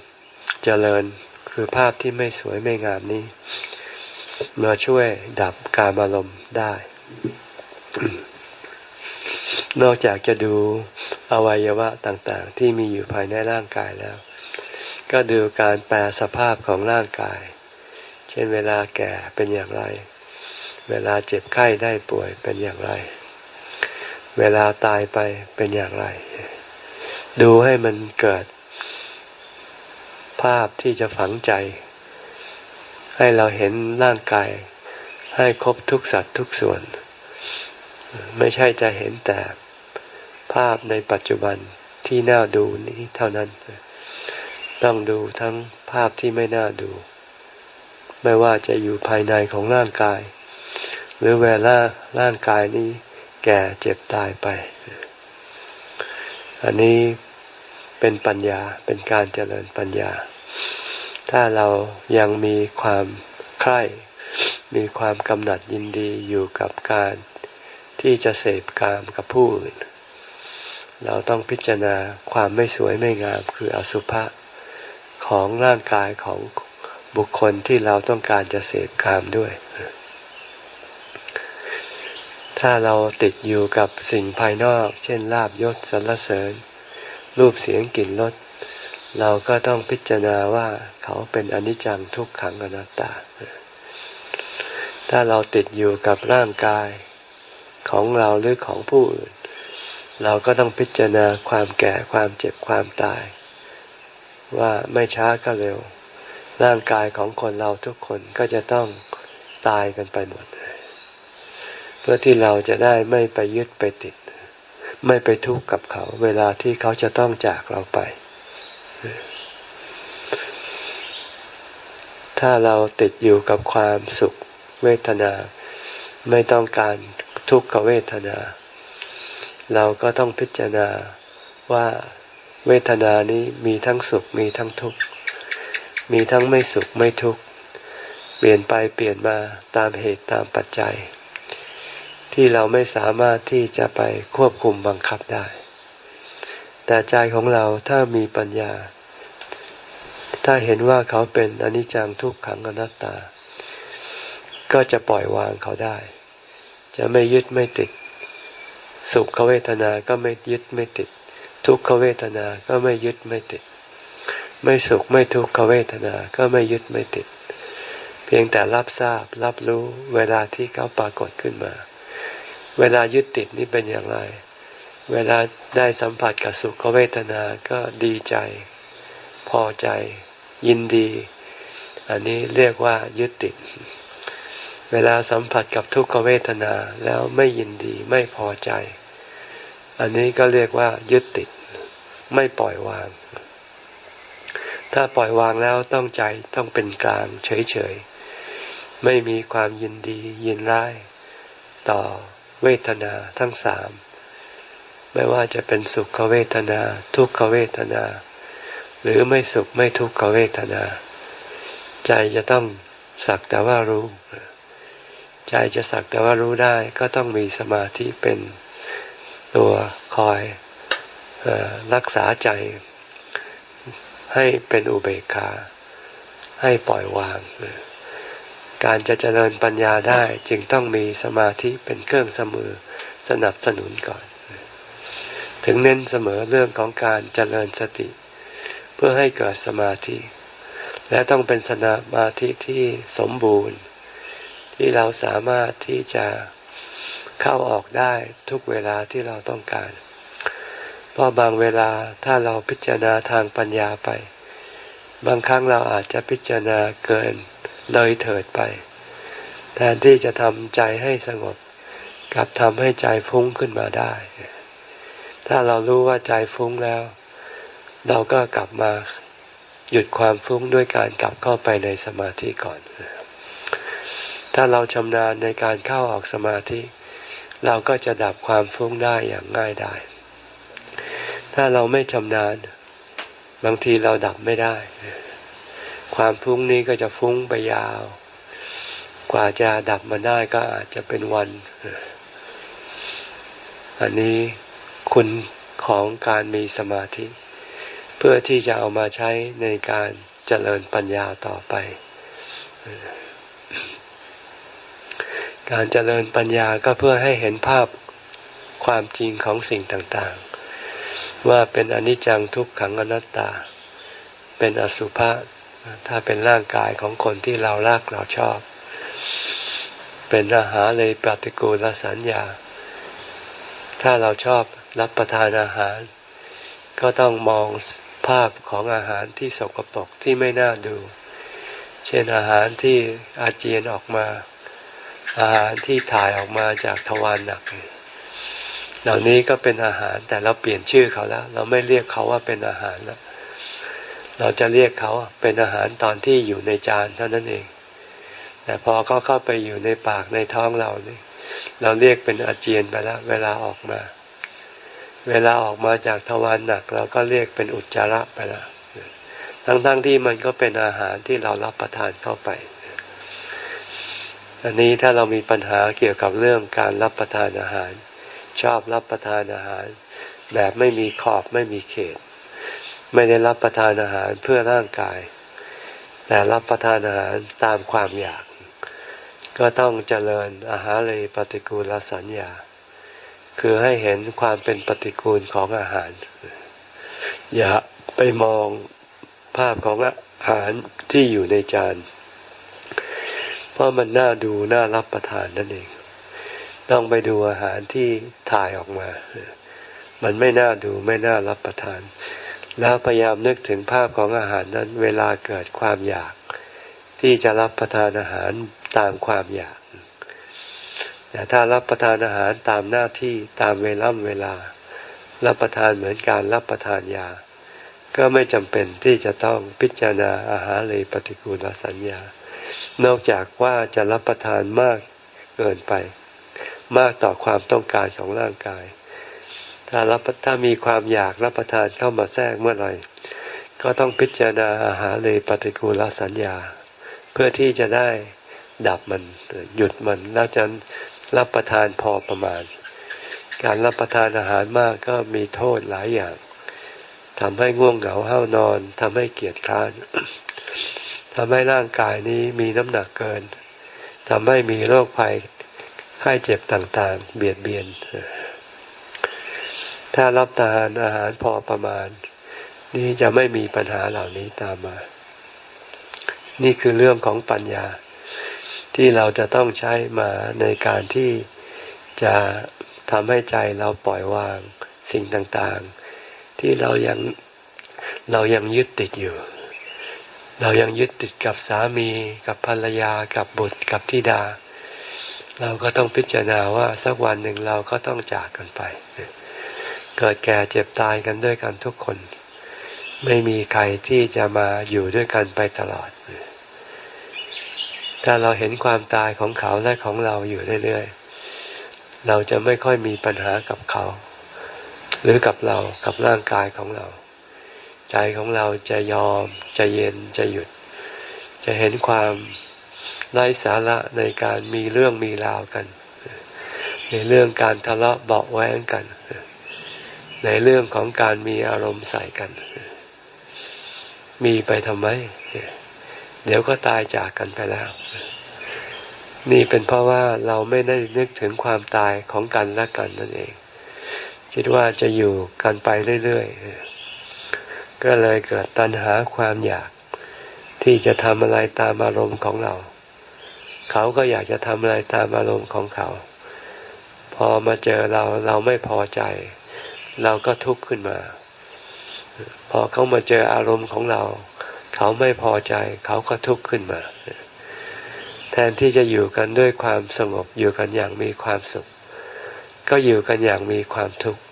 เจริญคือภาพที่ไม่สวยไม่งามนี้ มาช่วยดับการอารมณ์ได้ นอกจากจะดูอวัยวะต่างๆ ที่มีอยู่ภายในร่างกายแล้ว ก็ดูการแปลสภาพของร่างกาย เช่นเวลาแก่เป็นอย่างไร เวลาเจ็บไข้ได้ป่วยเป็นอย่างไร เวลาตายไปเป็นอย่างไร ดูให้มันเกิด ภาพที่จะฝังใจ ให้เราเห็นร่างกาย ให้ครบทุกสัตว์ทุกส่วน ไม่ใช่จะเห็นแต่ภาพในปัจจุบันที่น่าดูนี้เท่านั้น ต้องดูทั้งภาพที่ไม่น่าดู ไม่ว่าจะอยู่ภายในของร่างกาย หรือเวลาร่างกายนี้แก่เจ็บตายไป อันนี้เป็นปัญญาเป็นการเจริญปัญญา ถ้าเรายังมีความใคร่ มีความกำหนัดยินดีอยู่กับการที่จะเสพกามกับผู้อื่น เราต้องพิจารณาความไม่สวยไม่งามคืออสุภะของร่างกายของ บุคคลที่เราต้องการจะเสพกามด้วย ถ้าเราติดอยู่กับสิ่งภายนอก เช่นลาบยศสรรเสริญ รูปเสียงกลิ่นรสเราก็ต้องพิจารณาว่าเขาเป็นอนิจจังทุกขังอนัตตา ถ้าเราติดอยู่กับร่างกายของเราหรือของผู้อื่น เราก็ต้องพิจารณาความแก่ความเจ็บความตาย ว่าไม่ช้าก็เร็ว ร่างกายของคนเราทุกคนก็จะต้องตายกันไปหมด เพื่อที่เราจะได้ไม่ไปยึดไปติด ไม่ไปทุกข์กับเขา เวลาที่เขาจะต้องจากเราไป ถ้าเราติดอยู่กับความสุขเวทนา ไม่ต้องการทุกขเวทนา เราก็ต้องพิจารณาว่าเวทนานี้มีทั้งสุขมีทั้งทุกข์ มีทั้งไม่สุขไม่ทุกข์เปลี่ยนไปเปลี่ยนมาตามเหตุตามปัจจัย ที่เราไม่สามารถที่จะไปควบคุมบังคับได้ แต่ใจของเราถ้ามีปัญญา ถ้าเห็นว่าเขาเป็นอนิจจังทุกขังอนัตตา ก็จะปล่อยวางเขาได้ จะไม่ยึดไม่ติด สุขเวทนาก็ไม่ยึดไม่ติด ทุกขเวทนาก็ไม่ยึดไม่ติด ไม่สุขไม่ทุกขเวทนา ก็ไม่ยึดไม่ติด เพียงแต่รับทราบรับรู้เวลาที่เขาปรากฏขึ้นมา เวลายึดติดนี่เป็นอย่างไร เวลาได้สัมผัสกับสุขเวทนา ก็ดีใจ พอใจ ยินดี อันนี้เรียกว่ายึดติด เวลาสัมผัสกับทุกขเวทนาแล้วไม่ยินดีไม่พอใจ อันนี้ก็เรียกว่ายึดติด ไม่ปล่อยวาง ถ้าปล่อยวางแล้วต้องใจต้องเป็นกลางเฉยๆ ไม่มีความยินดียินร้าย ต่อเวทนาทั้งสาม ไม่ว่าจะเป็นสุขเวทนา ทุกขเวทนา หรือไม่สุขไม่ทุกขเวทนา ใจจะต้องสักแต่ว่ารู้ ใจจะสักแต่ว่ารู้ได้ก็ต้องมีสมาธิเป็นตัวคอยอรักษาใจ ให้เป็นอุเบกขา ให้ปล่อยวาง การจะเจริญปัญญาได้จึงต้องมีสมาธิเป็นเครื่องเสมอสนับสนุนก่อน ถึงเน้นเสมอเรื่องของการเจริญสติ เพื่อให้เกิดสมาธิ และต้องเป็นสมาธิที่สมบูรณ์ ที่เราสามารถที่จะเข้าออกได้ทุกเวลาที่เราต้องการ ราะบางเวลาถ้าเราพิจารณาทางปัญญาไป บางครั้งเราอาจจะพิจารณาเกินเลยเถิดไปแทนที่จะทำใจให้สงบกลับทำให้ใจฟุ้งขึ้นมาได้ ถ้าเรารู้ว่าใจฟุ้งแล้ว เราก็กลับมาหยุดความฟุ้งด้วยการกลับเข้าไปในสมาธิก่อน ถ้าเราชำนาญในการเข้าออกสมาธิ เราก็จะดับความฟุ้งได้อย่างง่ายดาย ถ้าเราไม่ชำนาญ บางทีเราดับไม่ได้ ความฟุ้งนี้ก็จะฟุ้งไปยาว กว่าจะดับมันได้ก็อาจจะเป็นวัน อันนี้คุณของการมีสมาธิ เพื่อที่จะเอามาใช้ในการเจริญปัญญาต่อไป การเจริญปัญญาก็เพื่อให้เห็นภาพความจริงของสิ่งต่างๆ ว่าเป็นอนิจจังทุกขังอนัตตา เป็นอสุภะถ้าเป็นร่างกายของคนที่เรารักเราชอบ เป็นอาหารเลยปฏิกูลสัญญา ถ้าเราชอบรับประทานอาหาร ก็ต้องมองภาพของอาหารที่สกปรกที่ไม่น่าดู เช่นอาหารที่อาเจียนออกมา อาหารที่ถ่ายออกมาจากทวารหนักเเหล่านี้ก็เป็นอาหารแต่เราเปลี่ยนชื่อเขาแล้ว เราไม่เรียกเขาว่าเป็นอาหารแล้วเราจะเรียกเขาเป็นอาหารตอนที่อยู่ในจานเท่านั้นเอง แต่พอเขาเข้าไปอยู่ในปากในท้องเราเนี่ยเราเรียกเป็นอาเจียนไปแล้วเวลาออกมา เวลาออกมาจากทวารหนัก เราก็เรียกเป็นอุจจาระไปแล้วทั้งๆทที่มันก็เป็นอาหารที่เรารับประทานเข้าไป อันนี้ถ้าเรามีปัญหาเกี่ยวกับเรื่องการรับประทานอาหาร ชอบรับประทานอาหาร แบบไม่มีขอบไม่มีเขต ไม่ได้รับประทานอาหารเพื่อร่างกาย แต่รับประทานอาหารตามความอยาก ก็ต้องเจริญอาหารเลยปฏิกูลสัญญา คือให้เห็นความเป็นปฏิกูลของอาหาร อย่าไปมองภาพของอาหารที่อยู่ในจาน เพราะมันน่าดูน่ารับประทานนั่นเอง ต้องไปดูอาหารที่ถ่ายออกมา มันไม่น่าดูไม่น่ารับประทาน แล้วพยายามนึกถึงภาพของอาหารนั้น เวลาเกิดความอยาก ที่จะรับประทานอาหารตามความอยาก แต่ถ้ารับประทานอาหารตามหน้าที่ตามเวลาเวลา รับประทานเหมือนการรับประทานยา ก็ไม่จำเป็นที่จะต้องพิจารณาอาหารเลยปฏิกูลสัญญา นอกจากว่าจะรับประทานมากเกินไป มากต่อความต้องการของร่างกาย ถ้ารับถ้ามีความอยากรับประทานเข้ามาแทรกเมื่อไหร่ก็ต้องพิจารณาอาหารเลยปฏิกูลสัญญา เพื่อที่จะได้ดับมันหยุดมันแล้วจะรับประทานพอประมาณ การรับประทานอาหารมากก็มีโทษหลายอย่างทำให้ง่วงเหงาเห้านอนทำให้เกียจคร้านทำให้ร่างกายนี้มีน้ำหนักเกินทำให้มีโรคภัย ไข้เจ็บต่างๆ เบียดเบียน ถ้ารับทานอาหารพอประมาณ นี่จะไม่มีปัญหาเหล่านี้ตามมา นี่คือเรื่องของปัญญา ที่เราจะต้องใช้มาในการที่จะทำให้ใจเราปล่อยวางสิ่งต่างๆ ที่เรายังเรายังยึดติดอยู่ เรายังยึดติดกับสามีกับภรรยากับบุตรกับธิดา เราก็ต้องพิจารณาว่าสักวันหนึ่งเราก็ต้องจากกันไป เกิดแก่เจ็บตายกันด้วยกันทุกคน ไม่มีใครที่จะมาอยู่ด้วยกันไปตลอด ถ้าเราเห็นความตายของเขาและของเราอยู่เรื่อยๆ เราจะไม่ค่อยมีปัญหากับเขา หรือกับเรากับร่างกายของเรา ใจของเราจะยอมจะเย็นจะหยุด จะเห็นความ ไร้สาระในการมีเรื่องมีราวกัน ในเรื่องการทะเลาะเบาแว้งกัน ในเรื่องของการมีอารมณ์ใส่กัน มีไปทำไม เดี๋ยวก็ตายจากกันไปแล้ว นี่เป็นเพราะว่าเราไม่ได้นึกถึงความตายของกันและกันนั่นเอง คิดว่าจะอยู่กันไปเรื่อยๆก็เลยเกิดตัณหาความอยากที่จะทำอะไรตามอารมณ์ของเรา เขาก็อยากจะทำอะไรตามอารมณ์ของเขา พอมาเจอเราเราไม่พอใจ เราก็ทุกข์ขึ้นมา พอเขามาเจออารมณ์ของเรา เขาไม่พอใจ เขาก็ทุกข์ขึ้นมา แทนที่จะอยู่กันด้วยความสงบอยู่กันอย่างมีความสุข ก็อยู่กันอย่างมีความทุกข์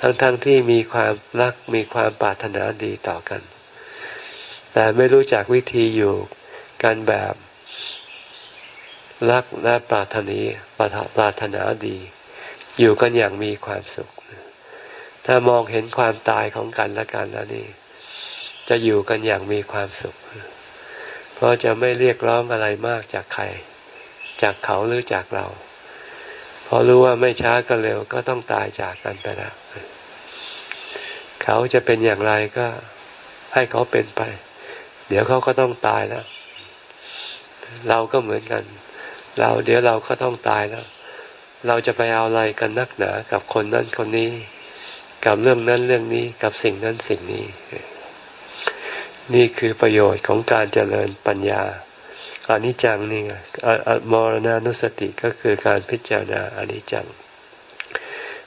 ทั้งๆทที่มีความรักมีความปรารถนาดีต่อกัน แต่ไม่รู้จักวิธีอยู่กันแบบ รักและปรารถนีปรารถนาดี อยู่กันอย่างมีความสุข ถ้ามองเห็นความตายของกันและกันแล้วนี่ จะอยู่กันอย่างมีความสุข เพราะจะไม่เรียกร้องอะไรมากจากใคร จากเขาหรือจากเรา เพอรู้ว่าไม่ช้าก็เร็วก็ต้องตายจากกันไปแล้วเขาจะเป็นอย่างไรก็ให้เขาเป็นไป เดี๋ยวเขาก็ต้องตายแล้ว เราก็เหมือนกัน เราเดี๋ยวเราก็ต้องตายแล้ว เราจะไปเอาอะไรกันนักหนากับคนนั้นคนนี้ กับเรื่องนั้นเรื่องนี้กับสิ่งนั้นสิ่งนี้ นี่คือประโยชน์ของการเจริญปัญญาอนิจจังนี่ไงมรณานุสติก็คือการพิจารณาอนิจจัง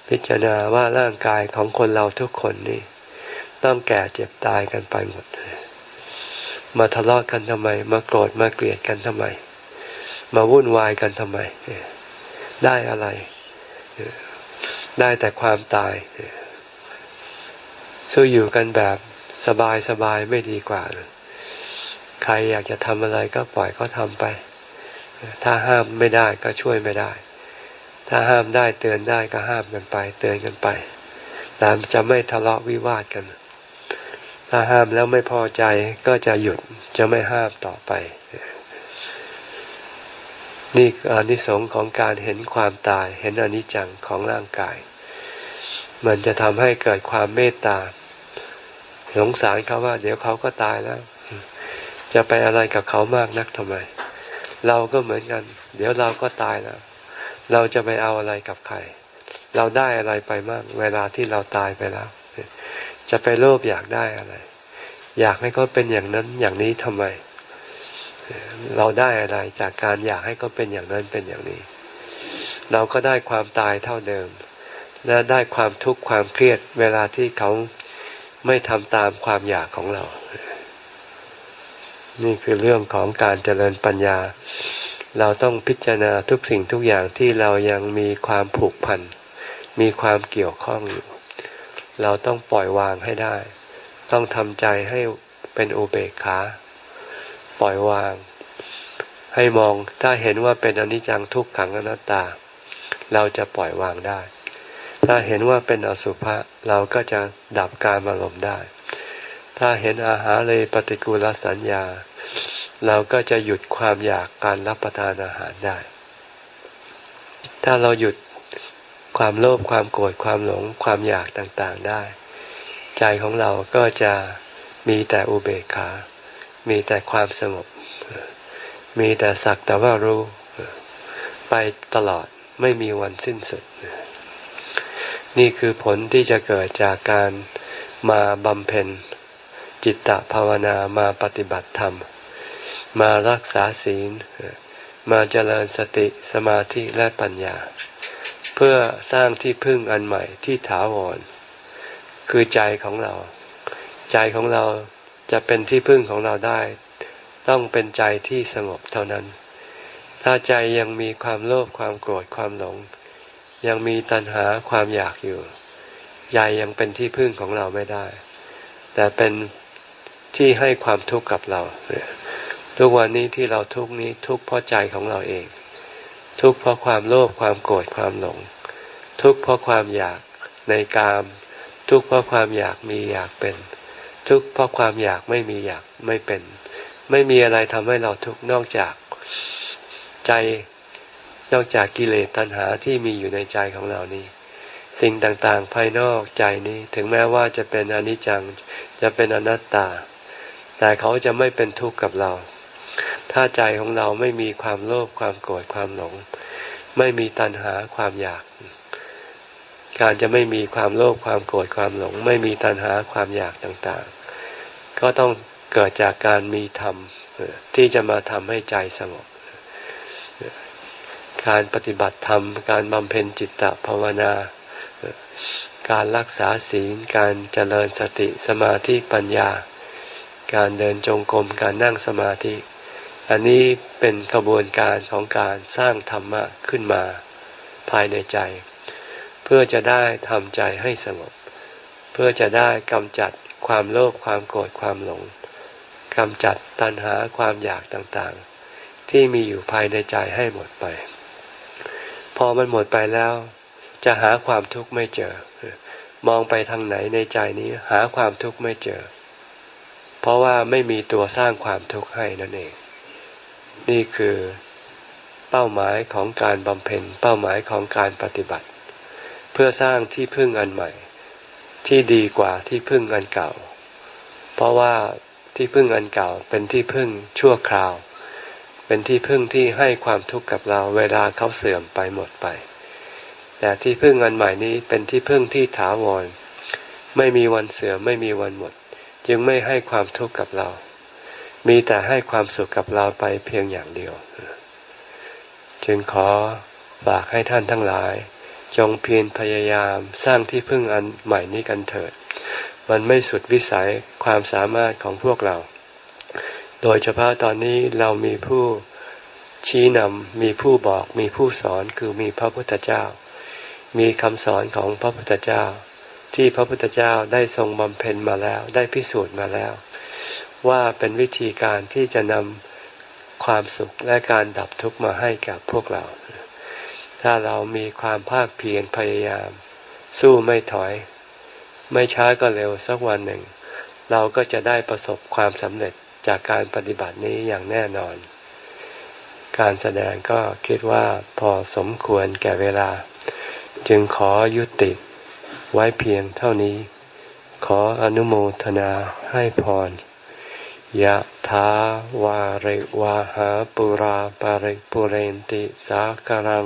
พิจารณาว่าร่างกายของคนเราทุกคนนี่ ต้องแก่เจ็บตายกันไปหมด มาทะเลาะกันทำไม มาโกรธมาเกลียดกันทำไม มาวุ่นวายกันทำไม ได้อะไร ได้แต่ความตายสู้อยู่กันแบบสบายสบายไม่ดีกว่าใครอยากจะทำอะไรก็ปล่อยเขาทำไป ถ้าห้ามไม่ได้ก็ช่วยไม่ได้ ถ้าห้ามได้เตือนได้ก็ห้ามกันไป เตือนกันไปแต่จะไม่ทะเลาะวิวาทกัน ถ้าห้ามแล้วไม่พอใจก็จะหยุดจะไม่ห้ามต่อไป นี่อานิสงส์ของการเห็นความตาย เห็นอนิจจังของร่างกาย มันจะทำให้เกิดความเมตตา สงสารเขาว่า เดี๋ยวเขาก็ตายแล้ว จะไปอะไรกับเขามากนักทำไม เราก็เหมือนกัน เดี๋ยวเราก็ตายแล้ว เราจะไปเอาอะไรกับใคร เราได้อะไรไปมาก เวลาที่เราตายไปแล้ว จะไปโลภอยากได้อะไร อยากให้เขาเป็นอย่างนั้นอย่างนี้ทำไม เราได้อะไรจากการอยากให้เขาเป็นอย่างนั้นเป็นอย่างนี้ เราก็ได้ความตายเท่าเดิม และได้ความทุกข์ความเครียดเวลาที่เขาไม่ทำตามความอยากของเรา นี่คือเรื่องของการเจริญปัญญา เราต้องพิจารณาทุกสิ่งทุกอย่างที่เรายังมีความผูกพัน มีความเกี่ยวข้องอยู่ เราต้องปล่อยวางให้ได้ ต้องทำใจให้เป็นอุเบกขา ปล่อยวาง ให้มองถ้าเห็นว่าเป็นอนิจจังทุกขังอนัตตา เราจะปล่อยวางได้ ถ้าเห็นว่าเป็นอสุภะเราก็จะดับการอารมณ์ได้ ถ้าเห็นอาหารเลยปฏิกูลสัญญา เราก็จะหยุดความอยากการรับประทานอาหารได้ ถ้าเราหยุดความโลภความโกรธความหลงความอยากต่างๆได้ ใจของเราก็จะมีแต่อุเบกขา มีแต่ความสงบ มีแต่สักแต่ว่ารู้ ไปตลอดไม่มีวันสิ้นสุด นี่คือผลที่จะเกิดจากการมาบำเพ็ญ จิตตภาวนามาปฏิบัติธรรม มารักษาศีล มาเจริญสติสมาธิและปัญญา เพื่อสร้างที่พึ่งอันใหม่ที่ถาวร คือใจของเรา ใจของเรา จะเป็นที่พึ่งของเราได้ ต้องเป็นใจที่สงบเท่านั้น ถ้าใจยังมีความโลภความโกรธความหลง ยังมีตัณหาความอยากอยู่ใจยังเป็นที่พึ่งของเราไม่ได้ แต่เป็นที่ให้ความทุกข์กับเราทุกวันนี้ที่เราทุกนี้ทุกเพราะใจของเราเอง ทุกเพราะความโลภความโกรธความหลง ทุกเพราะความอยากในกาม ทุกเพราะความอยากมีอยากเป็น ทุกข์เพราะความอยากไม่มีอยากไม่เป็น ไม่มีอะไรทำให้เราทุกข์นอกจากใจนอกจากกิเลสตัณหาที่มีอยู่ในใจของเรานี้ สิ่งต่างๆ ภายนอกใจนี้ ถึงแม้ว่าจะเป็นอนิจจังจะเป็นอนัตตา แต่เขาจะไม่เป็นทุกข์กับเรา ถ้าใจของเราไม่มีความโลภความโกรธความหลง ไม่มีตัณหาความอยาก การจะไม่มีความโลภความโกรธความหลง ไม่มีตัณหาความอยากต่างๆ ก็ต้องเกิดจากการมีธรรมที่จะมาทำให้ใจสงบ การปฏิบัติธรรม การบำเพ็ญจิตตภาวนา การรักษาศีล การเจริญสติสมาธิปัญญา การเดินจงกรม การนั่งสมาธิ อันนี้เป็นกระบวนการของการสร้างธรรมะขึ้นมาภายในใจ เพื่อจะได้ทำใจให้สงบ เพื่อจะได้กำจัด ความโลภความโกรธความหลงกำจัดตัณหาความอยากต่างๆ ที่มีอยู่ภายในใจให้หมดไป พอมันหมดไปแล้ว จะหาความทุกข์ไม่เจอ มองไปทางไหนในใจนี้หาความทุกข์ไม่เจอ เพราะว่าไม่มีตัวสร้างความทุกข์ให้นั่นเอง นี่คือเป้าหมายของการบำเพ็ญเป้าหมายของการปฏิบัติ เพื่อสร้างที่พึ่งอันใหม่ ที่ดีกว่าที่พึ่งอันเก่า เพราะว่าที่พึ่งอันเก่าเป็นที่พึ่งชั่วคราว เป็นที่พึ่งที่ให้ความทุกข์กับเราเวลาเขาเสื่อมไปหมดไป แต่ที่พึ่งอันใหม่นี้เป็นที่พึ่งที่ถาวร ไม่มีวันเสื่อมไม่มีวันหมด จึงไม่ให้ความทุกข์กับเรา มีแต่ให้ความสุขกับเราไปเพียงอย่างเดียว จึงขอฝากให้ท่านทั้งหลาย จงเพียรพยายามสร้างที่พึ่งอันใหม่นี้กันเถิด มันไม่สุดวิสัยความสามารถของพวกเรา โดยเฉพาะตอนนี้เรามีผู้ชี้นำมีผู้บอกมีผู้สอนคือมีพระพุทธเจ้า มีคำสอนของพระพุทธเจ้า ที่พระพุทธเจ้าได้ทรงบำเพ็ญมาแล้วได้พิสูจน์มาแล้ว ว่าเป็นวิธีการที่จะนำความสุขและการดับทุกข์มาให้กับพวกเรา ถ้าเรามีความภาคเพียรพยายาม สู้ไม่ถอย ไม่ช้าก็เร็วสักวันหนึ่ง เราก็จะได้ประสบความสำเร็จจากการปฏิบัตินี้อย่างแน่นอน การแสดงก็คิดว่าพอสมควรแก่เวลา จึงขอยุติไว้เพียงเท่านี้ ขออนุโมทนาให้พรยะถาวาริวาหาปุราปาริปุเรนติสาคารัง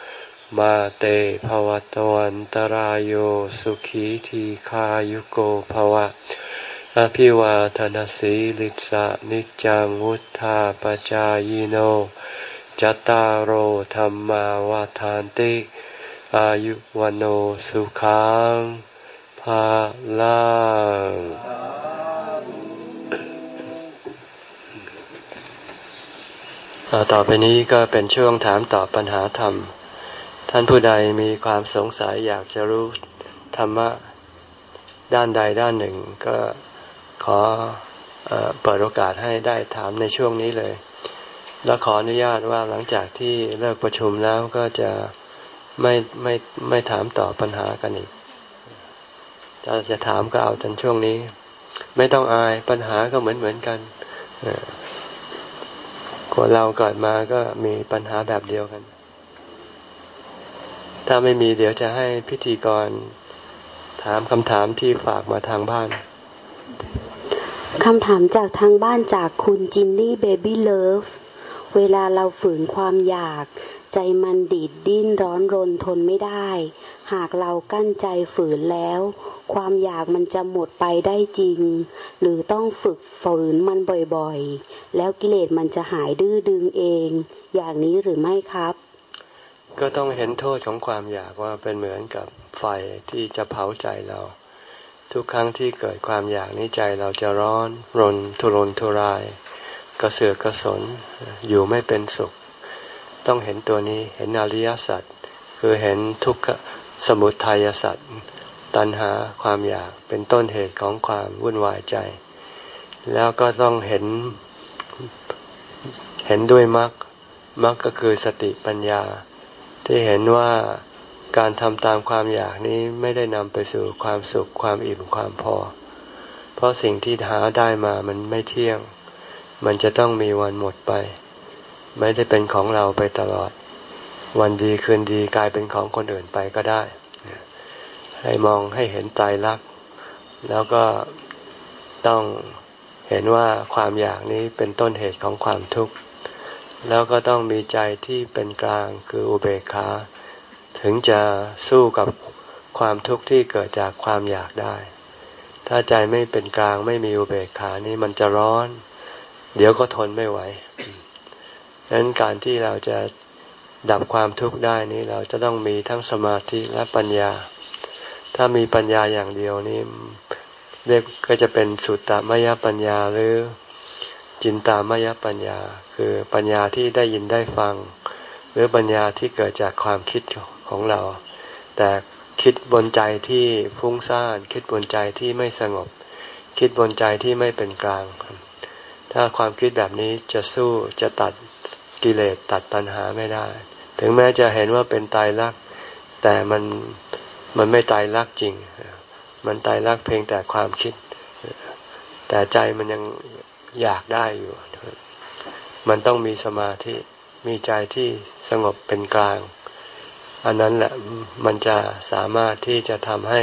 มาเตภวตวันตรารโยสุขีทีขายุโกภวะ อภิวาทนสีลิสะนิจังวุธาปจายโน จตารโหธรรมาวาทานติ อายุวันโอสุขังภาลังต่อไปนี้ก็เป็นช่วงถามตอบปัญหาธรรม ท่านผู้ใดมีความสงสัยอยากจะรู้ธรรมะด้านใดด้านหนึ่ง ก็ขอเปิดโอกาสให้ได้ถามในช่วงนี้เลย แล้วขออนุญาตว่าหลังจากที่เลิกประชุมแล้วก็จะไม่ไม่ไม่ถามตอบปัญหากันอีกจะจะถามก็เอาจนช่วงนี้ ไม่ต้องอายปัญหาก็เหมือนเหมือนกันคนเราเกิดมาก็มีปัญหาแบบเดียวกัน ถ้าไม่มีเดี๋ยวจะให้พิธีกรถามคำถามที่ฝากมาทางบ้าน คำถามจากทางบ้านจากคุณจินนี่เบบี้เลิฟ เวลาเราฝืนความอยาก ใจมันดีดดิ้นร้อนรนทนไม่ได้ หากเรากั้นใจฝืนแล้ว ความอยากมันจะหมดไปได้จริง หรือต้องฝึกฝืนมันบ่อยๆ แล้วกิเลสมันจะหายดื้อดึงเอง อย่างนี้หรือไม่ครับ ก็ต้องเห็นโทษของความอยากว่าเป็นเหมือนกับไฟที่จะเผาใจเรา ทุกครั้งที่เกิดความอยากนี้ใจเราจะร้อนรนทุรนทุราย กระเสือกกระสนอยู่ไม่เป็นสุข ต้องเห็นตัวนี้เห็นอริยสัจคือเห็นทุกขสมุทัยสัจตัณหาความอยากเป็นต้นเหตุของความวุ่นวายใจ แล้วก็ต้องเห็นเห็นด้วยมรรคมรรคก็คือสติปัญญา ที่เห็นว่าการทำตามความอยากนี้ไม่ได้นำไปสู่ความสุขความอิ่มความพอ เพราะสิ่งที่หาได้มามันไม่เที่ยง มันจะต้องมีวันหมดไป ไม่ได้เป็นของเราไปตลอด วันดีคืนดีกลายเป็นของคนอื่นไปก็ได้ ให้มองให้เห็นตายรัก แล้วก็ต้องเห็นว่าความอยากนี้เป็นต้นเหตุของความทุกข์ แล้วก็ต้องมีใจที่เป็นกลางคืออุเบกขา ถึงจะสู้กับความทุกข์ที่เกิดจากความอยากได้ ถ้าใจไม่เป็นกลางไม่มีอุเบกขานี่มันจะร้อน เดี๋ยวก็ทนไม่ไหวดังนั้นการที่เราจะดับความทุกข์ได้นี้เราจะต้องมีทั้งสมาธิและปัญญา ถ้ามีปัญญาอย่างเดียวนี้เรียกก็จะเป็นสุตตมยปัญญาหรือจินตามยปัญญา คือปัญญาที่ได้ยินได้ฟัง หรือปัญญาที่เกิดจากความคิดของเรา แต่คิดบนใจที่ฟุ้งซ่านคิดบนใจที่ไม่สงบ คิดบนใจที่ไม่เป็นกลาง ถ้าความคิดแบบนี้จะสู้จะตัดกิเลสตัดตัณหาไม่ได้ ถึงแม้จะเห็นว่าเป็นตายรัก แต่มันมันไม่ตายรักจริง มันตายรักเพียงแต่ความคิด แต่ใจมันยังอยากได้อยู่ มันต้องมีสมาธิมีใจที่สงบเป็นกลาง อันนั้นแหละมันจะสามารถที่จะทำให้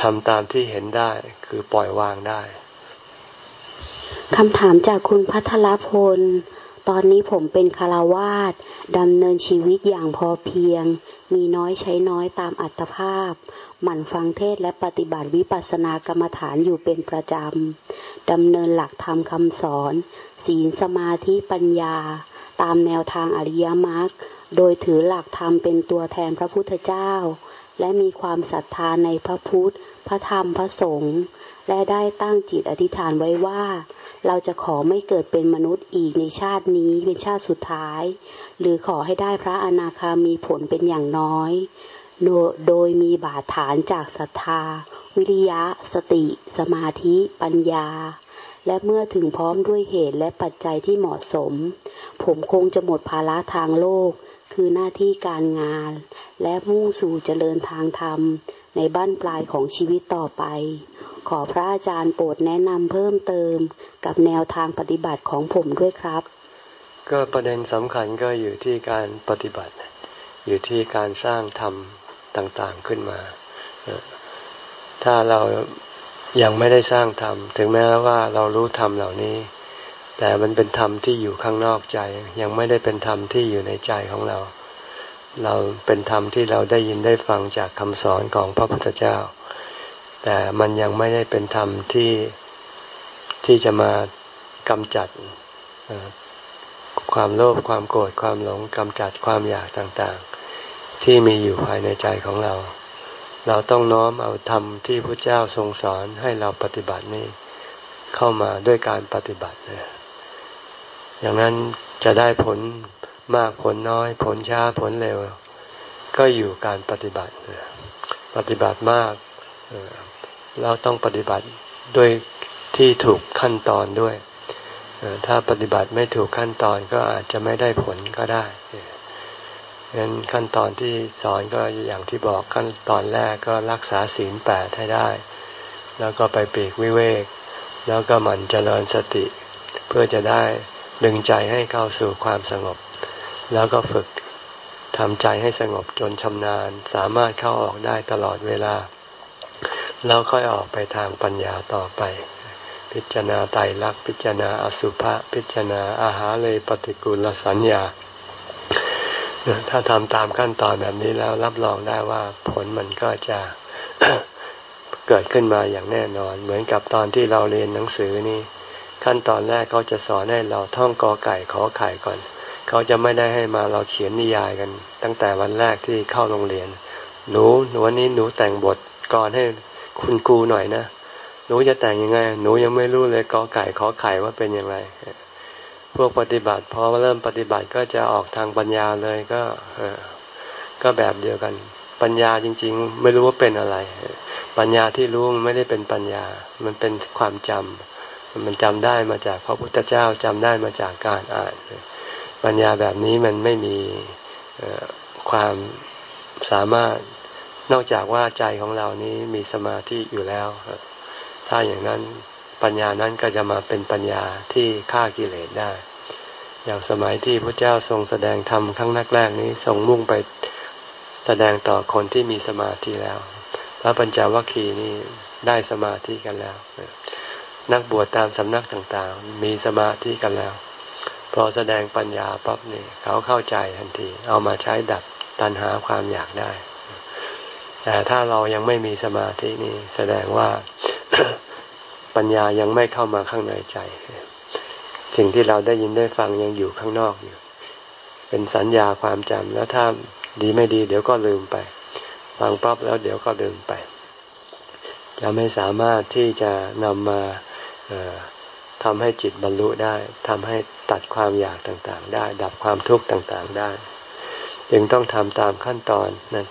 ทำตามที่เห็นได้คือปล่อยวางได้คำถามจากคุณพัทรพล ตอนนี้ผมเป็นคารวาสดำเนินชีวิตอย่างพอเพียง มีน้อยใช้น้อยตามอัตภาพ หมั่นฟังเทศและปฏิบัติวิปัสสนากรรมฐานอยู่เป็นประจำ ดำเนินหลักธรรมคำสอน ศีลสมาธิปัญญา ตามแนวทางอริยมรรค โดยถือหลักธรรมเป็นตัวแทนพระพุทธเจ้า และมีความศรัทธาในพระพุทธ พระธรรม พระสงฆ์ และได้ตั้งจิตอธิษฐานไว้ว่า เราจะขอไม่เกิดเป็นมนุษย์อีกในชาตินี้เป็นชาติสุดท้าย หรือขอให้ได้พระอนาคามีผลเป็นอย่างน้อย โดยมีบาดฐานจากศรัทธา วิริยะ สติ สมาธิ ปัญญา และเมื่อถึงพร้อมด้วยเหตุและปัจจัยที่เหมาะสม ผมคงจะหมดภาระทางโลก คือหน้าที่การงาน และมุ่งสู่เจริญทางธรรม ในบ้านปลายของชีวิตต่อไป ขอพระอาจารย์โปรดแนะนำเพิ่มเติมกับแนวทางปฏิบัติของผมด้วยครับ ก็ประเด็นสำคัญก็อยู่ที่การปฏิบัติ อยู่ที่การสร้างธรรมต่างๆขึ้นมา ถ้าเรายังไม่ได้สร้างธรรม ถึงแม้ว่าเรารู้ธรรมเหล่านี้ แต่มันเป็นธรรมที่อยู่ข้างนอกใจ ยังไม่ได้เป็นธรรมที่อยู่ในใจของเรา เราเป็นธรรมที่เราได้ยินได้ฟังจากคำสอนของพระพุทธเจ้า แต่มันยังไม่ได้เป็นธรรมที่ที่จะมากำจัดความโลภความโกรธความหลงกำจัดความอยากต่างๆ ที่มีอยู่ภายในใจของเรา เราต้องน้อมเอาธรรมที่พระเจ้าทรงสอนให้เราปฏิบัตินี้เข้ามาด้วยการปฏิบัติอย่างนั้นจะได้ผล มากผลน้อย ผลช้าผลเร็ว ก็อยู่การปฏิบัติ ปฏิบัติมากเราต้องปฏิบัติด้วยที่ถูกขั้นตอนด้วย ถ้าปฏิบัติไม่ถูกขั้นตอนก็อาจจะไม่ได้ผลก็ได้ฉะนั้นขั้นตอนที่สอนก็อย่างที่บอกขั้นตอนแรกก็รักษาศีลแปดให้ได้ แล้วก็ไปปีกวิเวก แล้วก็หมั่นเจริญสติ เพื่อจะได้ดึงใจให้เข้าสู่ความสงบ แล้วก็ฝึกทำใจให้สงบจนชำนาญ สามารถเข้าออกได้ตลอดเวลา แล้วค่อยออกไปทางปัญญาต่อไป พิจารณาไตรลักษณ์พิจารณาอสุภะพิจารณาอาหารเลยปฏิกูลสัญญา ถ้าทำตามขั้นตอนแบบนี้แล้วรับรองได้ว่าผลมันก็จะเกิดขึ้นมาอย่างแน่นอน เหมือนกับตอนที่เราเรียนหนังสือนี่ ขั้นตอนแรกเขาจะสอนให้เราท่องกอไก่ขอไข่ก่อน เขาจะไม่ได้ให้มาเราเขียนนิยายกัน ตั้งแต่วันแรกที่เข้าโรงเรียน หนูวันนี้หนูแต่งบทก่อนให้คุณครูหน่อยนะหนูจะแต่งยังไง หนูยังไม่รู้เลยกอไก่ขอไข่ว่าเป็นอย่างไรพวกปฏิบัติพอเริ่มปฏิบัติก็จะออกทางปัญญาเลยก็ก็แบบเดียวกัน ปัญญาจริง ๆ ไม่รู้ว่าเป็นอะไร ปัญญาที่รู้มันไม่ได้เป็นปัญญา มันเป็นความจำมันจำได้มาจากพระพุทธเจ้าจำได้มาจากการอ่าน ปัญญาแบบนี้มันไม่มีความสามารถนอกจากว่าใจของเรานี้มีสมาธิอยู่แล้ว ถ้าอย่างนั้นปัญญานั้นก็จะมาเป็นปัญญาที่ฆ่ากิเลสได้ อย่างสมัยที่พระเจ้าทรงแสดงธรรมครั้งแรกๆนี้ทรงมุ่งไปแสดงต่อคนที่มีสมาธิแล้ว พระปัญจวัคคีย์นี่ได้สมาธิกันแล้ว นักบวชตามสำนักต่างๆ มีสมาธิกันแล้ว พอแสดงปัญญาปั๊บนี่เขาเข้าใจทันที เอามาใช้ดับตันหาความอยากได้ แต่ถ้าเรายังไม่มีสมาธินี่แสดงว่าปัญญายังไม่เข้ามาข้างในใจ สิ่งที่เราได้ยินได้ฟังยังอยู่ข้างนอกอยู่ เป็นสัญญาความจำแล้วถ้าดีไม่ดี เดี๋ยวก็ลืมไป ฟังปั๊บแล้วเดี๋ยวก็ลืมไป จะไม่สามารถที่จะนำมา ทำให้จิตบรรลุได้ทำให้ตัดความอยากต่างๆ ได้ ดับความทุกข์ต่างๆได้ จึงต้องทำตามขั้นตอนนั้น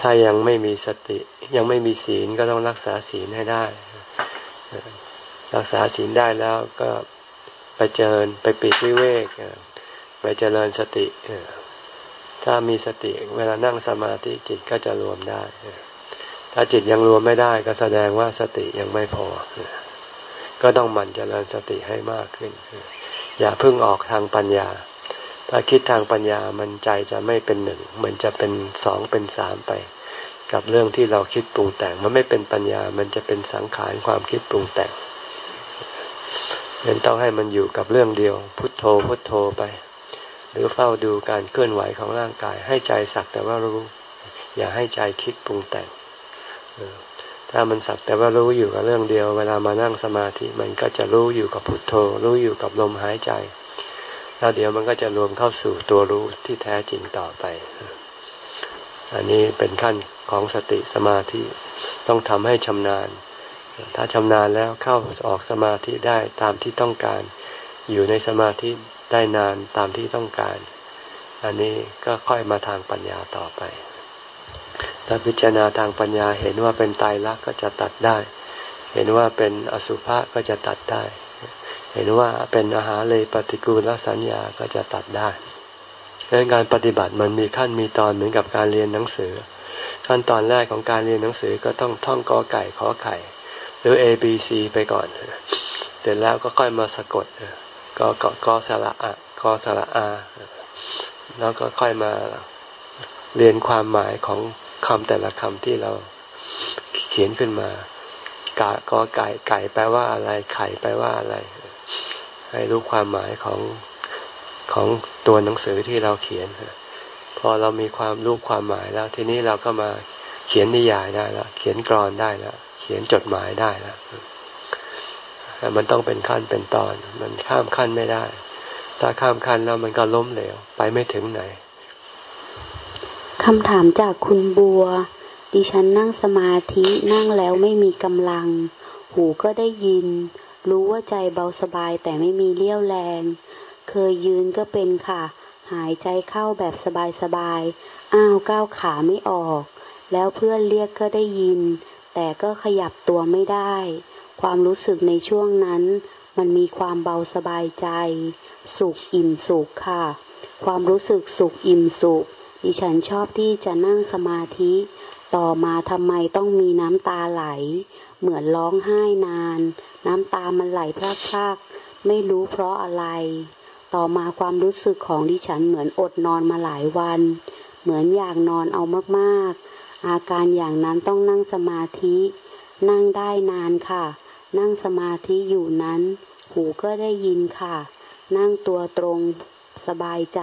ถ้ายังไม่มีสติ ยังไม่มีศีลก็ต้องรักษาศีลให้ได้ รักษาศีลได้แล้วก็ไปเจริญไปปิดวิเวกไปเจริญสติ ถ้ามีสติเวลานั่งสมาธิจิตก็จะรวมได้ ถ้าจิตยังรวมไม่ได้ก็แสดงว่าสติยังไม่พอ ก็ต้องหมั่นเจริญสติให้มากขึ้น อย่าเพิ่งออกทางปัญญา ถ้าคิดทางปัญญามันใจจะไม่เป็นหนึ่งมันจะเป็นสองเป็นสามไป กับเรื่องที่เราคิดปรุงแต่ง มันไม่เป็นปัญญา มันจะเป็นสังขารความคิดปรุงแต่งเป็นต้องให้มันอยู่กับเรื่องเดียว พุทโธพุทโธไป หรือเฝ้าดูการเคลื่อนไหวของร่างกาย ให้ใจสักแต่ว่ารู้ อย่าให้ใจคิดปรุงแต่ง ถ้ามันสักแต่ว่ารู้อยู่กับเรื่องเดียว เวลามานั่งสมาธิมันก็จะรู้อยู่กับพุทโธ รู้อยู่กับลมหายใจ แล้วเดี๋ยวมันก็จะรวมเข้าสู่ตัวรู้ที่แท้จริงต่อไป อันนี้เป็นขั้นของสติสมาธิต้องทำให้ชำนาญ ถ้าชำนาญแล้วเข้าออกสมาธิได้ตามที่ต้องการ อยู่ในสมาธิได้นานตามที่ต้องการ อันนี้ก็ค่อยมาทางปัญญาต่อไป ถ้าพิจารณาทางปัญญาเห็นว่าเป็นตายรักก็จะตัดได้ เห็นว่าเป็นอสุภะก็จะตัดได้ เห็นว่าเป็นอาหารเลยปฏิกูลสัญญาก็จะตัดได้ดังนั้นการปฏิบัติมันมีขั้นมีตอนเหมือนกับการเรียนหนังสือ ขั้นตอนแรกของการเรียนหนังสือก็ต้องท่องกอไก่ขอไข่ หรือ A B C ไปก่อน เสร็จแล้วก็ค่อยมาสะกดกอกกอสระอะกอสระอา แล้วก็ค่อยมาเรียนความหมายของ คำแต่ละคำที่เราเขียนขึ้นมากะกอไก่ไก่แปลว่าอะไร ไข่แปลว่าอะไร ให้รู้ความหมายของของตัวหนังสือที่เราเขียนพอเรามีความรู้ความหมายแล้ว ทีนี้เราก็มาเขียนนิยายได้แล้วเขียนกรอนได้แล้วเขียนจดหมายได้แล้วมันต้องเป็นขั้นเป็นตอน มันข้ามขั้นไม่ได้ ถ้าข้ามขั้นแล้วมันก็ล้มเหลว ไปไม่ถึงไหน คำถามจากคุณบัว ดิฉันนั่งสมาธินั่งแล้วไม่มีกำลัง หูก็ได้ยิน รู้ว่าใจเบาสบายแต่ไม่มีเลี้ยวแรง เคยยืนก็เป็นค่ะ หายใจเข้าแบบสบายๆ อ้าวก้าวขาไม่ออก แล้วเพื่อนเรียกก็ได้ยิน แต่ก็ขยับตัวไม่ได้ ความรู้สึกในช่วงนั้น มันมีความเบาสบายใจ สุขอิ่มสุขค่ะ ความรู้สึกสุขอิ่มสุข ดิฉันชอบที่จะนั่งสมาธิ ต่อมาทำไมต้องมีน้ำตาไหล เหมือนร้องไห้นาน น้ำตามันไหลพรากๆไม่รู้เพราะอะไร ต่อมาความรู้สึกของดิฉันเหมือนอดนอนมาหลายวัน เหมือนอยากนอนเอามากๆ อาการอย่างนั้นต้องนั่งสมาธิ นั่งได้นานค่ะ นั่งสมาธิอยู่นั้น หูก็ได้ยินค่ะ นั่งตัวตรง สบายใจ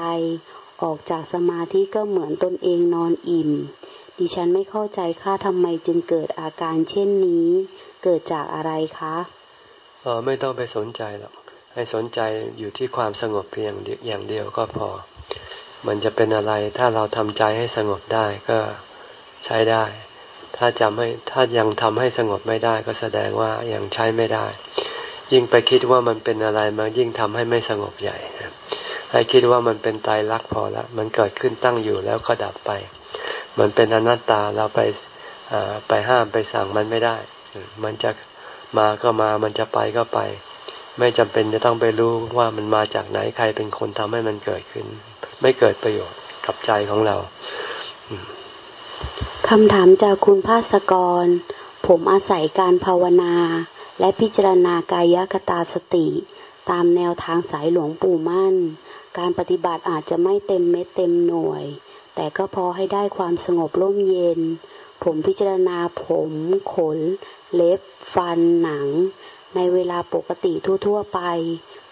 ออกจากสมาธิก็เหมือนตนเองนอนอิ่ม ดิฉันไม่เข้าใจค่าทำไมจึงเกิดอาการเช่นนี้ เกิดจากอะไรคะเออไม่ต้องไปสนใจหรอก ให้สนใจอยู่ที่ความสงบเพียงอย่างเดียวก็พอ มันจะเป็นอะไรถ้าเราทำใจให้สงบได้ก็ใช้ได้ ถ้าจำให้ถ้ายังทำให้สงบไม่ได้ก็แสดงว่ายังใช้ไม่ได้ ยิ่งไปคิดว่ามันเป็นอะไรมันยิ่งทำให้ไม่สงบใหญ่ ให้คิดว่ามันเป็นตายรักพอแล้วมันเกิดขึ้นตั้งอยู่แล้วก็ดับไป มันเป็นอนัตตาเราไปไปห้ามไปสั่งมันไม่ได้ มันจะมาก็มามันจะไปก็ไป ไม่จำเป็นจะต้องไปรู้ว่ามันมาจากไหนใครเป็นคนทำให้มันเกิดขึ้น ไม่เกิดประโยชน์กับใจของเราคำถามจากคุณภาสกร ผมอาศัยการภาวนา และพิจารณากายกตาสติ ตามแนวทางสายหลวงปู่มั่น การปฏิบัติอาจจะไม่เต็มเม็ดเต็มหน่วย แต่ก็พอให้ได้ความสงบร่มเย็น ผมพิจารณาผม ขน เล็บ ฟัน หนัง ในเวลาปกติทั่ว ๆ ไป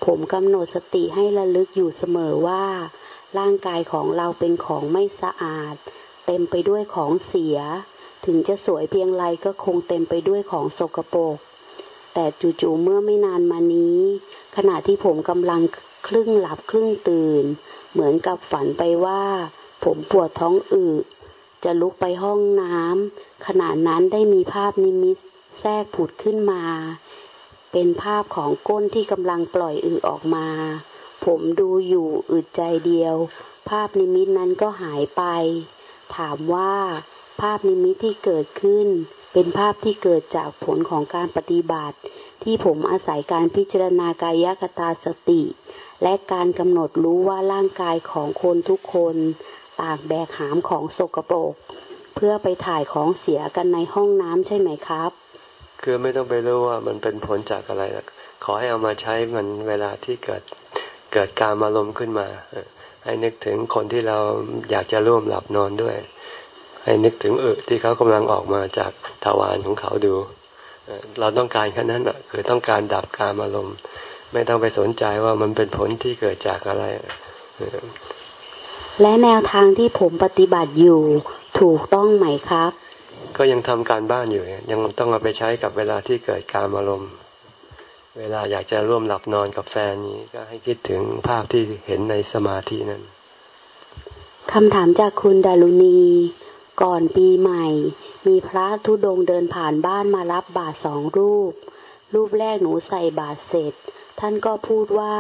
ผมกำหนดสติให้ระลึกอยู่เสมอว่า ร่างกายของเราเป็นของไม่สะอาด เต็มไปด้วยของเสีย ถึงจะสวยเพียงไรก็คงเต็มไปด้วยของสกปรกแต่จู่ๆเมื่อไม่นานมานี้ ขณะที่ผมกำลัง ครึ่งหลับครึ่งตื่น เหมือนกับฝันไปว่า ผมปวดท้องอืดจะลุกไปห้องน้ำขณะนั้นได้มีภาพนิมิตแทรกผุดขึ้นมา เป็นภาพของก้นที่กำลังปล่อยอึออกมา ผมดูอยู่อึดใจเดียว ภาพนิมิตนั้นก็หายไป ถามว่าภาพนิมิตที่เกิดขึ้น เป็นภาพที่เกิดจากผลของการปฏิบัติ ที่ผมอาศัยการพิจารณากายคตาสติ และการกำหนดรู้ว่าร่างกายของคนทุกคนต่างแบกหามของสกปรกเพื่อไปถ่ายของเสียกันในห้องน้ำใช่ไหมครับ คือไม่ต้องไปรู้ว่ามันเป็นผลจากอะไรขอให้เอามาใช้มันเวลาที่เกิดเกิดการมาลมขึ้นมา ให้นึกถึงคนที่เราอยากจะร่วมหลับนอนด้วย ให้นึกถึงเออที่เขากำลังออกมาจากทวารของเขาดู เราต้องการแค่นั้นคือต้องการดับการอารมณ์ ไม่ต้องไปสนใจว่ามันเป็นผลที่เกิดจากอะไร และแนวทางที่ผมปฏิบัติอยู่ถูกต้องไหมครับ ก็ยังทำการบ้านอยู่ ยังต้องเอาไปใช้กับเวลาที่เกิดการอารมณ์ เวลาอยากจะร่วมหลับนอนกับแฟนนี้ก็ให้คิดถึงภาพที่เห็นในสมาธินั้นคำถามจากคุณดารุณี ก่อนปีใหม่ มีพระทุดงเดินผ่านบ้านมารับบาทสองรูป รูปแรกหนูใส่บาทเสร็จ ท่านก็พูดว่า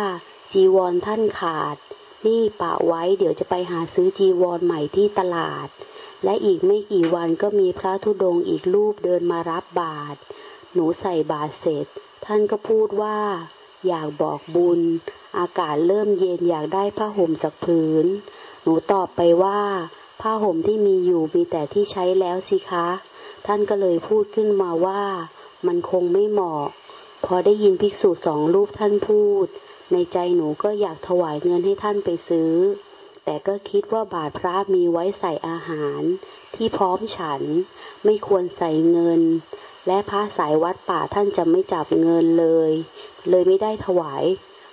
จีวรท่านขาด นี่ปะไว้เดี๋ยวจะไปหาซื้อจีวรใหม่ที่ตลาด และอีกไม่กี่วันก็มีพระธุดงอีกรูปเดินมารับบาตรหนูใส่บาตรเสร็จ ท่านก็พูดว่า อยากบอกบุญ อากาศเริ่มเย็นอยากได้ผ้าห่มสักผืน หนูตอบไปว่า ผ้าห่มที่มีอยู่มีแต่ที่ใช้แล้วสิคะ ท่านก็เลยพูดขึ้นมาว่า มันคงไม่เหมาะ พอได้ยินภิกษุสองรูปท่านพูด ในใจหนูก็อยากถวายเงินให้ท่านไปซื้อ แต่ก็คิดว่าบาทพระมีไว้ใส่อาหาร ที่พร้อมฉันไม่ควรใส่เงิน และพระสายวัดป่าท่านจะไม่จับเงินเลย เลยไม่ได้ถวาย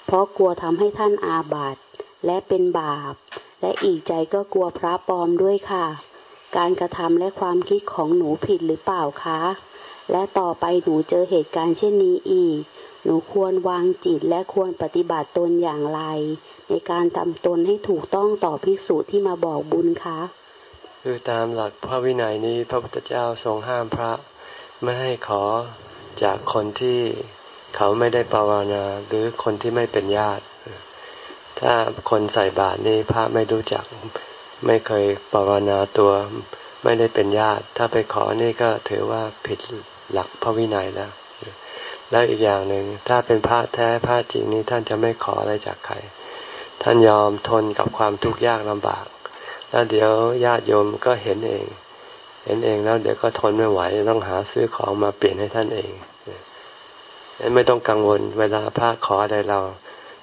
เพราะกลัวทำให้ท่านอาบัติและเป็นบาป และอีกใจก็กลัวพระปลอมด้วยค่ะ การกระทำและความคิดของหนูผิดหรือเปล่าคะ และต่อไปหนูเจอเหตุการณ์เช่นนี้อีก หนูควรวางจิตและควรปฏิบัติตนอย่างไร ในการทำตนให้ถูกต้องต่อภิกษุที่มาบอกบุญคะ คือตามหลักพระวินัยนี้พระพุทธเจ้าทรงห้ามพระ ไม่ให้ขอจากคนที่เขาไม่ได้ภาวนาหรือคนที่ไม่เป็นญาติ ถ้าคนใส่บาตรนี้พระไม่รู้จักไม่เคยภาวนาตัวไม่ได้เป็นญาติ ถ้าไปขอนี่ก็ถือว่าผิด หลักพระวินัยแล้ว แล้วอีกอย่างหนึ่งถ้าเป็นพระแท้พระจริงนี่ท่านจะไม่ขออะไรจากใคร ท่านยอมทนกับความทุกข์ยากลำบาก แล้วเดี๋ยวญาติโยมก็เห็นเอง เห็นเองแล้วเดี๋ยวก็ทนไม่ไหวต้องหาซื้อของมาเปลี่ยนให้ท่านเองไม่ต้องกังวลเวลาพระขออะไรเรา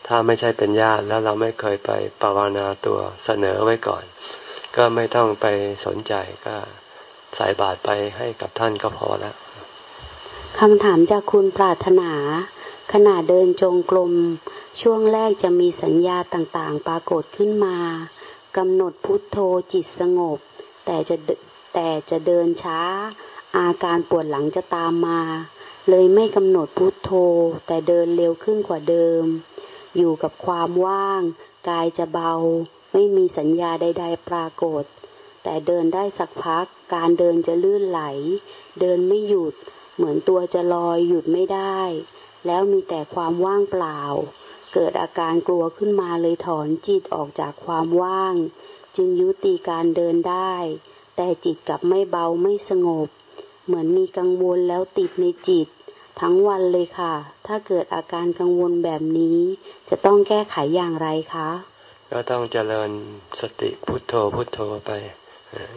ถ้าไม่ใช่เป็นญาติแล้วเราไม่เคยไปภาวนาตัวเสนอไว้ก่อน ก็ไม่ต้องไปสนใจก็ใส่บาตรไปให้กับท่านก็พอแล้ว คำถามจากคุณปรารถนา ขณะเดินจงกรมช่วงแรกจะมีสัญญาต่างๆ ปรากฏขึ้นมากำหนดพุทโธจิตสงบ แต่จะแต่จะเดินช้า อาการปวดหลังจะตามมา เลยไม่กำหนดพุทโธ แต่เดินเร็วขึ้นกว่าเดิม อยู่กับความว่าง กายจะเบา ไม่มีสัญญาใด ๆ ปรากฏ แต่เดินได้สักพัก การเดินจะลื่นไหล เดินไม่หยุด เหมือนตัวจะลอยหยุดไม่ได้ แล้วมีแต่ความว่างเปล่า เกิดอาการกลัวขึ้นมาเลยถอนจิตออกจากความว่าง จึงยุติการเดินได้ แต่จิตกลับไม่เบาไม่สงบ เหมือนมีกังวลแล้วติดในจิต ทั้งวันเลยค่ะ ถ้าเกิดอาการกังวลแบบนี้ จะต้องแก้ไขอย่างไรคะก็ต้องเจริญสติพุทโธพุทโธไป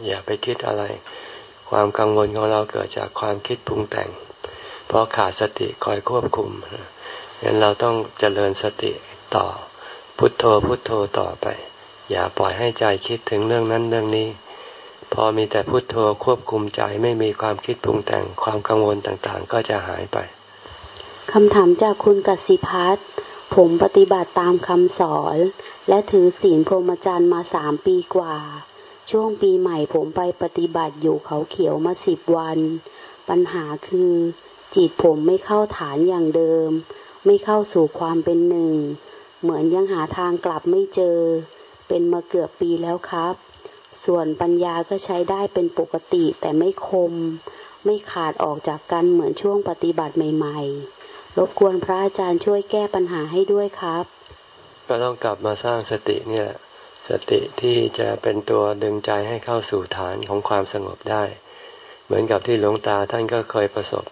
อย่าไปคิดอะไร ความกังวลของเราเกิดจากความคิดปรุงแต่ง เพราะขาดสติคอยควบคุมงั้นเราต้องเจริญสติต่อพุทโธพุทโธต่อไป อย่าปล่อยให้ใจคิดถึงเรื่องนั้นเรื่องนี้ พอมีแต่พุทโธควบคุมใจไม่มีความคิดปรุงแต่งความกังวลต่างๆ ก็จะหายไปคำถามจากคุณกสิพัฒผมปฏิบัติตามคำสอน และถือศีลพรหมจรรย์มาสามปีกว่า ช่วงปีใหม่ผมไปปฏิบัติอยู่เขาเขียวมาสิบวัน ปัญหาคือ จิตผมไม่เข้าฐานอย่างเดิม ไม่เข้าสู่ความเป็นหนึ่ง เหมือนยังหาทางกลับไม่เจอ เป็นมาเกือบปีแล้วครับ ส่วนปัญญาก็ใช้ได้เป็นปกติแต่ไม่คม ไม่ขาดออกจากกันเหมือนช่วงปฏิบัติใหม่ ๆ รบกวนพระอาจารย์ช่วยแก้ปัญหาให้ด้วยครับ ก็ต้องกลับมาสร้างสติเนี่ย สติที่จะเป็นตัวดึงใจให้เข้าสู่ฐานของความสงบได้ เหมือนกับที่หลวงตาท่านก็เคยประสบ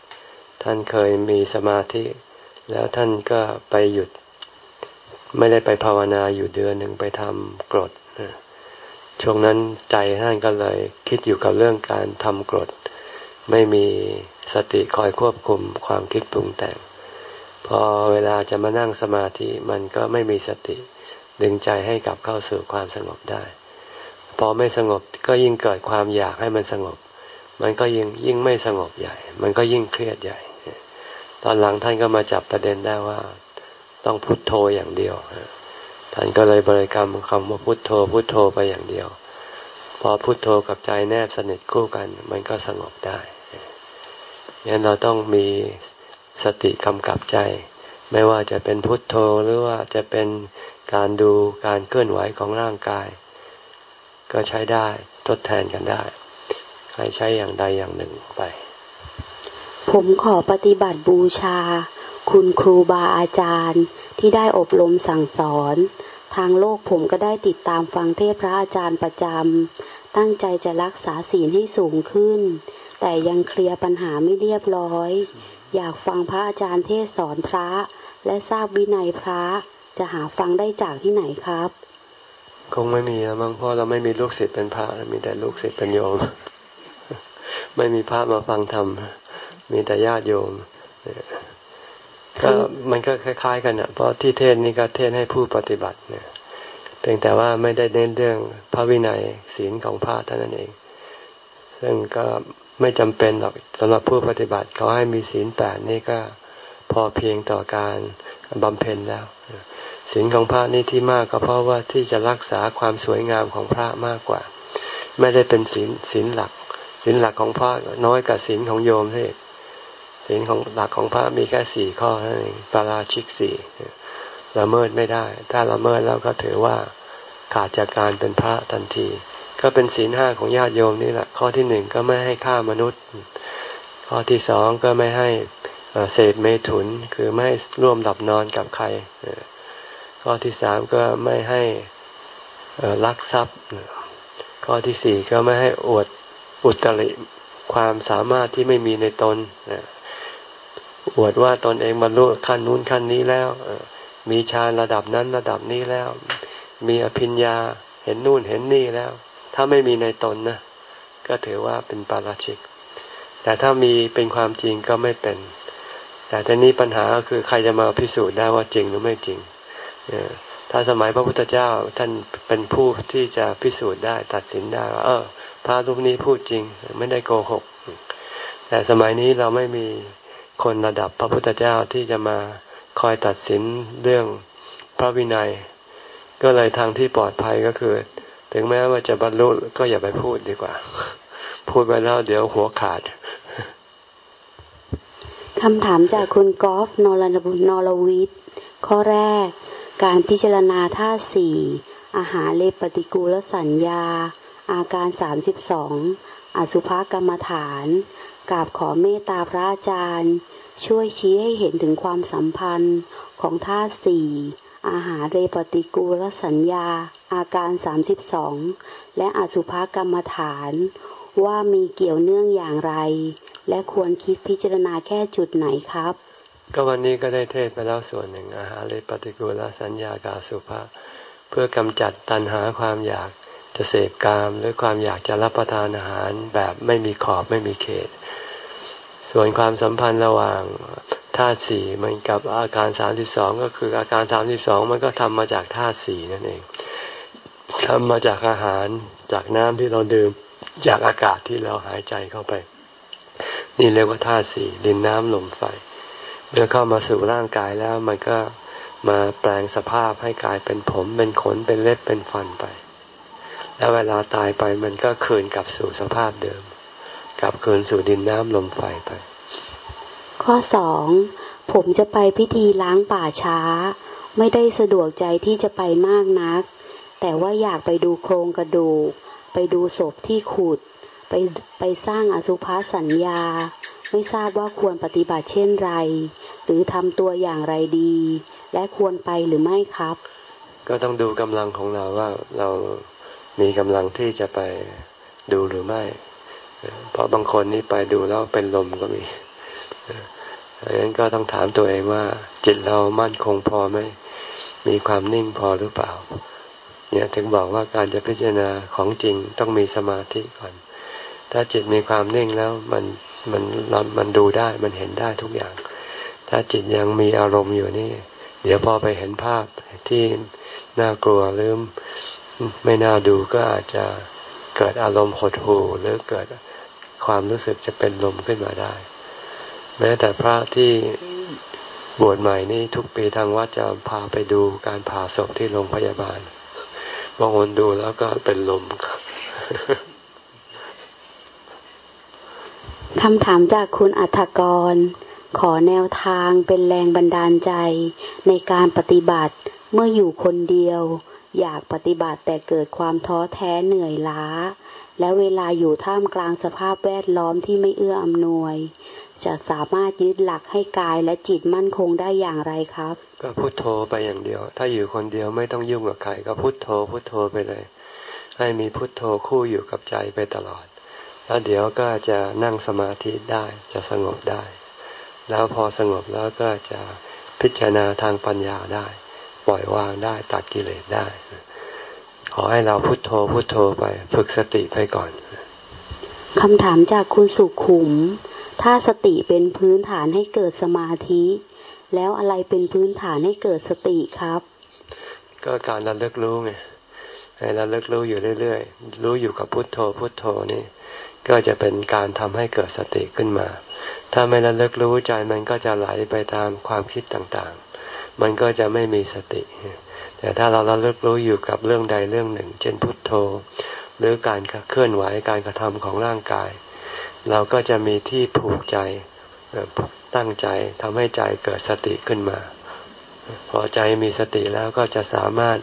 ท่านเคยมีสมาธิ แล้วท่านก็ไปหยุด ไม่ได้ไปภาวนาอยู่เดือนหนึ่งไปทำกรดช่วงนั้นใจท่านก็เลยคิดอยู่กับเรื่องการทำกรด ไม่มีสติคอยควบคุมความคิดปรุงแต่ง พอเวลาจะมานั่งสมาธิมันก็ไม่มีสติ ดึงใจให้กลับเข้าสู่ความสงบได้ พอไม่สงบก็ยิ่งเกิดความอยากให้มันสงบ มันก็ยิ่งยิ่งไม่สงบใหญ่ มันก็ยิ่งเครียดใหญ่ ตอนหลังท่านก็มาจับประเด็นได้ว่า ต้องพุโทโธอย่างเดียวท่านก็เลยบริกรรมคำว่าพุทโธพุทโธไปอย่างเดียว พอพุทโธกับใจแนบสนิทคู่กัน มันก็สงบได้งั้นเราต้องมีสติกำกับใจ ไม่ว่าจะเป็นพุทโธหรือว่าจะเป็น การดูการเคลื่อนไหวของร่างกาย ก็ใช้ได้ทดแทนกันได้ ใครใช้อย่างใดอย่างหนึ่งไป ผมขอปฏิบัติบูชา คุณครูบาอาจารย์ที่ได้อบรมสั่งสอน ทางโลกผมก็ได้ติดตามฟังเทศพระอาจารย์ประจำตั้งใจจะรักษาศีลให้สูงขึ้น แต่ยังเคลียร์ปัญหาไม่เรียบร้อย อยากฟังพระอาจารย์เทศสอนพระและทราบวินัยพระ จะหาฟังได้จากที่ไหนครับ คงไม่มีแล้วมั้งเพราะเราไม่มีลูกศิษย์เป็นพระมีแต่ลูกศิษย์เป็นโยม ไม่มีพระมาฟังธรรมมีแต่ญาติโยมก็มันก็คล้าย ๆ กันอะเพราะที่เทศนี่ก็เทศให้ผู้ปฏิบัติเนี่ยเพียงแต่ว่าไม่ได้เน้นเรื่องพระวินัยศีลของพระเท่านั้นเอง ซึ่งก็ไม่จำเป็นหรอกสำหรับผู้ปฏิบัติเขาให้มีศีลแปดนี่ก็พอเพียงต่อการ บำเพ็ญแล้วศีลของพระนี่ที่มากก็เพราะว่าที่จะรักษาความสวยงามของพระมากกว่า ไม่ได้เป็นศีลศีลหลักศีลหลักของพระน้อยกว่าศีลของโยมเองศีลของหลักของพระมีแค่สี่ข้อนั่นเองปาราชิกสี่ละเมิดไม่ได้ ถ้าละเมิดแล้วก็ถือว่าขาดจากการเป็นพระทันที ก็เป็นศีลห้าของญาติโยมนี่แหละ ข้อที่หนึ่งก็ไม่ให้ฆ่ามนุษย์ ข้อที่สองก็ไม่ให้ เสพเมถุนคือไม่ร่วมหลับนอนกับใคร ข้อที่สามก็ไม่ให้ลักทรัพย์ ข้อที่สี่ก็ไม่ให้อวดอุตริความสามารถที่ไม่มีในตนอวดว่าตนเองบรรลุขั้นนู้นขั้นนี้แล้วมีฌานระดับนั้นระดับนี้แล้ว มีอภิญญาเห็นนู่นเห็นนี่แล้ว ถ้าไม่มีในตนนะก็ถือว่าเป็นปาราชิก แต่ถ้ามีเป็นความจริงก็ไม่เป็น แต่ทีนี้ปัญหาก็คือใครจะมาพิสูจน์ได้ว่าจริงหรือไม่จริงถ้าสมัยพระพุทธเจ้าท่านเป็นผู้ที่จะพิสูจน์ได้ตัดสินได้ว่าเออพระรูปนี้พูดจริง ไม่ได้โกหก แต่สมัยนี้เราไม่มีคนระดับพระพุทธเจ้าที่จะมาคอยตัดสินเรื่องพระวินัย ก็เลยทางที่ปลอดภัยก็คือ ถึงแม้ว่าจะบรรลุก็อย่าไปพูดดีกว่า พูดไปแล้วเดี๋ยวหัวขาด คำถามจากคุณกอล์ฟนรนรวิทย์ข้อแรก การพิจารณาท่าสี่อาหารเลปฏิกูลสัญญา อาการสามสิบสองอสุภกรรมฐานกราบขอเมตตาพระอาจารย์ ช่วยชี้ให้เห็นถึงความสัมพันธ์ของธาสี่อาหารเรปฏิกูลสัญญา อาการสามสิบสองและอสุภกรรมฐาน ว่ามีเกี่ยวเนื่องอย่างไร และควรคิดพิจารณาแค่จุดไหนครับ ก็วันนี้ก็ได้เทศไปแล้วส่วนหนึ่งอาหารเรปฏิกูลสัญญากาสุภาเพื่อกำจัดตัณหาความอยากจะเสพกามหรือความอยากจะรับประทานอาหารแบบไม่มีขอบไม่มีเขต ส่วนความสัมพันธ์ระหว่างธาตุสี่มันกับอาการสามสิบสองก็คืออาการสามสิบสองมันก็ทำมาจากธาตุสี่นั่นเองทำมาจากอาหารจากน้ำที่เราดื่มจากอากาศที่เราหายใจเข้าไป นี่เรียกว่าธาตุสี่ดินน้ำลมไฟ เมื่อเข้ามาสู่ร่างกายแล้วมันก็มาแปลงสภาพให้กลายเป็นผมเป็นขนเป็นเล็บเป็นฟันไป แล้วเวลาตายไปมันก็คืนกลับสู่สภาพเดิม กลับคืนสู่ดินน้ำลมไฟไป ข้อสองผมจะไปพิธีล้างป่าช้า ไม่ได้สะดวกใจที่จะไปมากนัก แต่ว่าอยากไปดูโครงกระดูก ไปดูศพที่ขุด ไปไปสร้างอสุภาสัญญา ไม่ทราบว่าควรปฏิบัติเช่นไร หรือทำตัวอย่างไรดี และควรไปหรือไม่ครับ ก็ต้องดูกำลังของเราว่าเรามีกำลังที่จะไปดูหรือไม่ เพราะบางคนนี่ไปดูแล้วเป็นลมก็มีดังนั้นก็ต้องถามตัวเองว่า จิตเรามั่นคงพอไหมมีความนิ่งพอหรือเปล่า เนี่ยถึงบอกว่าการจะพิจารณาของจริงต้องมีสมาธิก่อน ถ้าจิตมีความนิ่งแล้วมันมันมันดูได้มันเห็นได้ทุกอย่าง ถ้าจิตยังมีอารมณ์อยู่นี่ เดี๋ยวพอไปเห็นภาพที่น่ากลัวหรือไม่น่าดูก็อาจจะเกิดอารมณ์หดหู่หรือเกิดความรู้สึกจะเป็นลมขึ้นมาได้ แม้แต่พระที่บวชใหม่นี่ทุกปีทางวัดจะพาไปดูการผ่าศพที่โรงพยาบาลบางคนดูแล้วก็เป็นลม คำถามจากคุณอัฐกร ขอแนวทางเป็นแรงบันดาลใจ ในการปฏิบัติเมื่ออยู่คนเดียว อยากปฏิบัติแต่เกิดความท้อแท้เหนื่อยล้า และเวลาอยู่ท่ามกลางสภาพแวดล้อมที่ไม่เอื้ออำนวย จะสามารถยึดหลักให้กายและจิตมั่นคงได้อย่างไรครับ ก็พุโทโธไปอย่างเดียว ถ้าอยู่คนเดียวไม่ต้องยุ่งกับใครก็พุโทโธพุโทโธไปเลย ให้มีพุทโธคู่อยู่กับใจไปตลอด แล้วเดี๋ยวก็จะนั่งสมาธิได้จะสงบได้ แล้วพอสงบแล้วก็จะพิจารณาทางปัญญาได้ ปล่อยวางได้ตัดกิเลสได้ ขอให้เราพุโทโธพุโทโธไปฝึกสติไปก่อนคำถามจากคุณสุขุม ถ้าสติเป็นพื้นฐานให้เกิดสมาธิ แล้วอะไรเป็นพื้นฐานให้เกิดสติครับ ก็การระลึกรู้ไงให้ระลึกรู้อยู่เรื่อยๆ รู้อยู่กับพุทโธพุทโธนี่ ก็จะเป็นการทำให้เกิดสติขึ้นมา ถ้าไม่ระลึกรู้ใจมันก็จะไหลไปตามความคิดต่างๆ มันก็จะไม่มีสติ แต่ถ้าเราระลึกรู้อยู่กับเรื่องใดเรื่องหนึ่ง เช่นพุทโธ หรือการเคลื่อนไหวการกระทำของร่างกาย เราก็จะมีที่ผูกใจตั้งใจทำให้ใจเกิดสติขึ้นมา พอใจมีสติแล้วก็จะสามารถ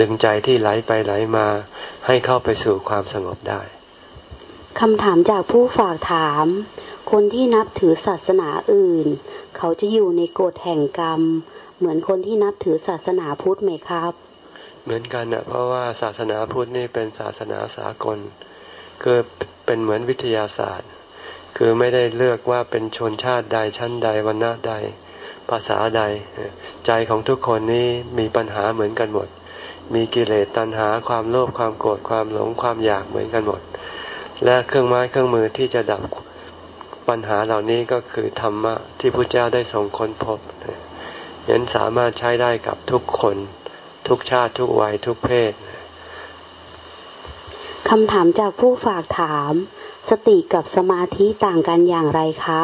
ดึงใจที่ไหลไปไหลมาให้เข้าไปสู่ความสงบได้ คำถามจากผู้ฝากถาม คนที่นับถือศาสนาอื่น เขาจะอยู่ในกฎแห่งกรรม เหมือนคนที่นับถือศาสนาพุทธไหมครับ เหมือนกันนะเพราะว่าศาสนาพุทธนี่เป็นศาสนาสากลคือเป็นเหมือนวิทยาศาสตร์ คือไม่ได้เลือกว่าเป็นชนชาติใดชั้นใดวรรณะใด ภาษาใด ใจของทุกคนนี้มีปัญหาเหมือนกันหมด มีกิเลสตัณหาความโลภความโกรธความหลงความอยากเหมือนกันหมด และเครื่องไม้เครื่องมือที่จะดับปัญหาเหล่านี้ก็คือธรรมะที่พระเจ้าได้ทรงค้นพบยันสามารถใช้ได้กับทุกคน ทุกชาติทุกวัยทุกเพศคำถามจากผู้ฝากถาม สติกับสมาธิต่างกันอย่างไรคะ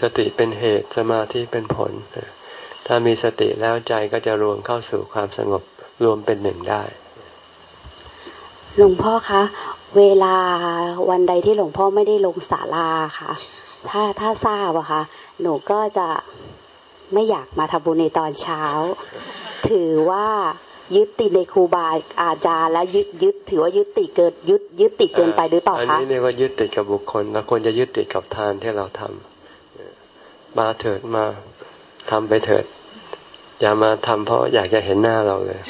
สติเป็นเหตุสมาธิเป็นผล ถ้ามีสติแล้วใจก็จะรวมเข้าสู่ความสงบรวมเป็นหนึ่งได้ หลวงพ่อคะ เวลาวันใดที่หลวงพ่อไม่ได้ลงศาลาค่ะ ถ้าถ้าทราบอะคะ่ะ หนูก็จะไม่อยากมาทำบุญในตอนเช้า ถือว่ายึดติดในครูบาอาจารย์แล้วยึดยึดถือว่ายึดติดเกินยึดยึดติดเกินไปหรือเปล่าคะ อันนี้เรียกว่ายึดติดกับบุคคลเราควรจะยึดติดกับทานที่เราทำมาเถิดมาทำไปเถิด อย่ามาทำเพราะอยากจะเห็นหน้าเราเลย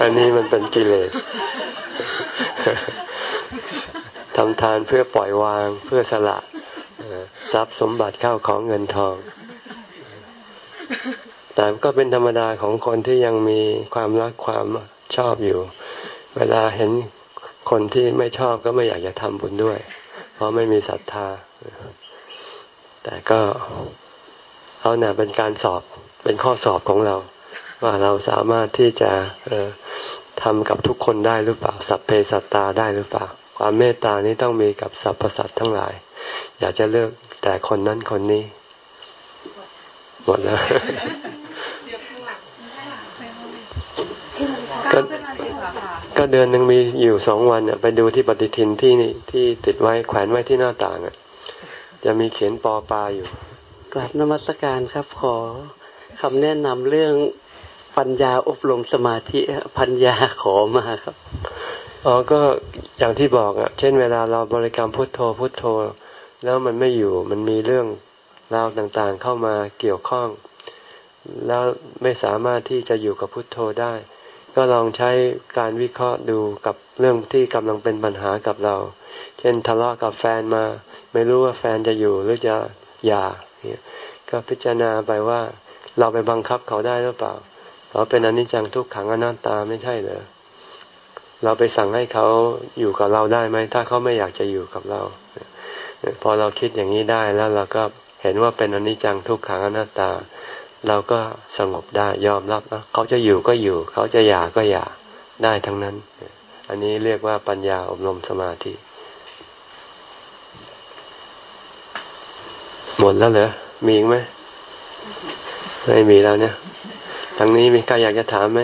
อันนี้มันเป็นกิเลสทำทานเพื่อปล่อยวางเพื่อสละทรัพย์สมบัติเข้าของเงินทอง แต่ก็เป็นธรรมดาของคนที่ยังมีความรักความชอบอยู่ เวลาเห็นคนที่ไม่ชอบก็ไม่อยากจะทำบุญด้วย เพราะไม่มีศรัทธา แต่ก็เอาหน่าเป็นการสอบ เป็นข้อสอบของเรา ว่าเราสามารถที่จะทำกับทุกคนได้หรือเปล่า สัพเพสัตตาได้หรือเปล่า ความเมตตานี้ต้องมีกับสรรพสัตว์ทั้งหลาย อยากจะเลือกแต่คนนั้นคนนี้ หมดแล้วก็ก็เดือนหนึ่งมีอยู่สองวันเนี่ยไปดูที่ปฏิทินที่นี่ที่ติดไว้แขวนไว้ที่หน้าต่างอะจะมีเขียนปอปลาอยู่กราบนมัสการครับขอ คำแนะนำเรื่องปัญญาอบรมสมาธิปัญญาขอมาครับอ๋อก็อย่างที่บอกอะ เช่นเวลาเราบริกรรมพุทโธพุทโธ แล้วมันไม่อยู่มันมีเรื่องราวต่างๆเข้ามาเกี่ยวข้อง แล้วไม่สามารถที่จะอยู่กับพุทโธได้ ก็ลองใช้การวิเคราะห์ดูกับเรื่องที่กำลังเป็นปัญหากับเรา เช่นทะเลาะกับแฟนมา ไม่รู้ว่าแฟนจะอยู่หรือจะหย่าก็พิจารณาไปว่า เราไปบังคับเขาได้หรือเปล่า เราเป็นอนิจจังทุกขังอนัตตาไม่ใช่เหรอเราไปสั่งให้เขาอยู่กับเราได้ไหมถ้าเขาไม่อยากจะอยู่กับเรา พอเราคิดอย่างนี้ได้แล้วเราก็เห็นว่าเป็นอนิจจังทุกขังอนัตตา เราก็สงบได้ยอมรับนะเขาจะอยู่ก็อยู่ เขาจะหย่าก็หย่าได้ทั้งนั้น อันนี้เรียกว่าปัญญาอบรมสมาธิ หมดแล้วเหรอมีอีกไหม ไม่มีแล้วเนี่ยทั้งนี้มีใครอยากจะถามไหม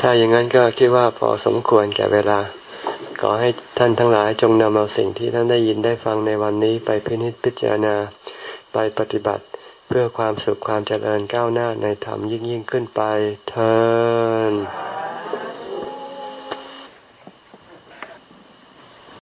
ถ้าอย่างนั้นก็คิดว่าพอสมควรแก่เวลา ขอให้ท่านทั้งหลายจงนำเอาสิ่งที่ท่านได้ยินได้ฟังในวันนี้ไปพินิจพิจารณาไปปฏิบัติเพื่อความสุขความเจริญก้าวหน้าในธรรมยิ่งยิ่งขึ้นไปเทอ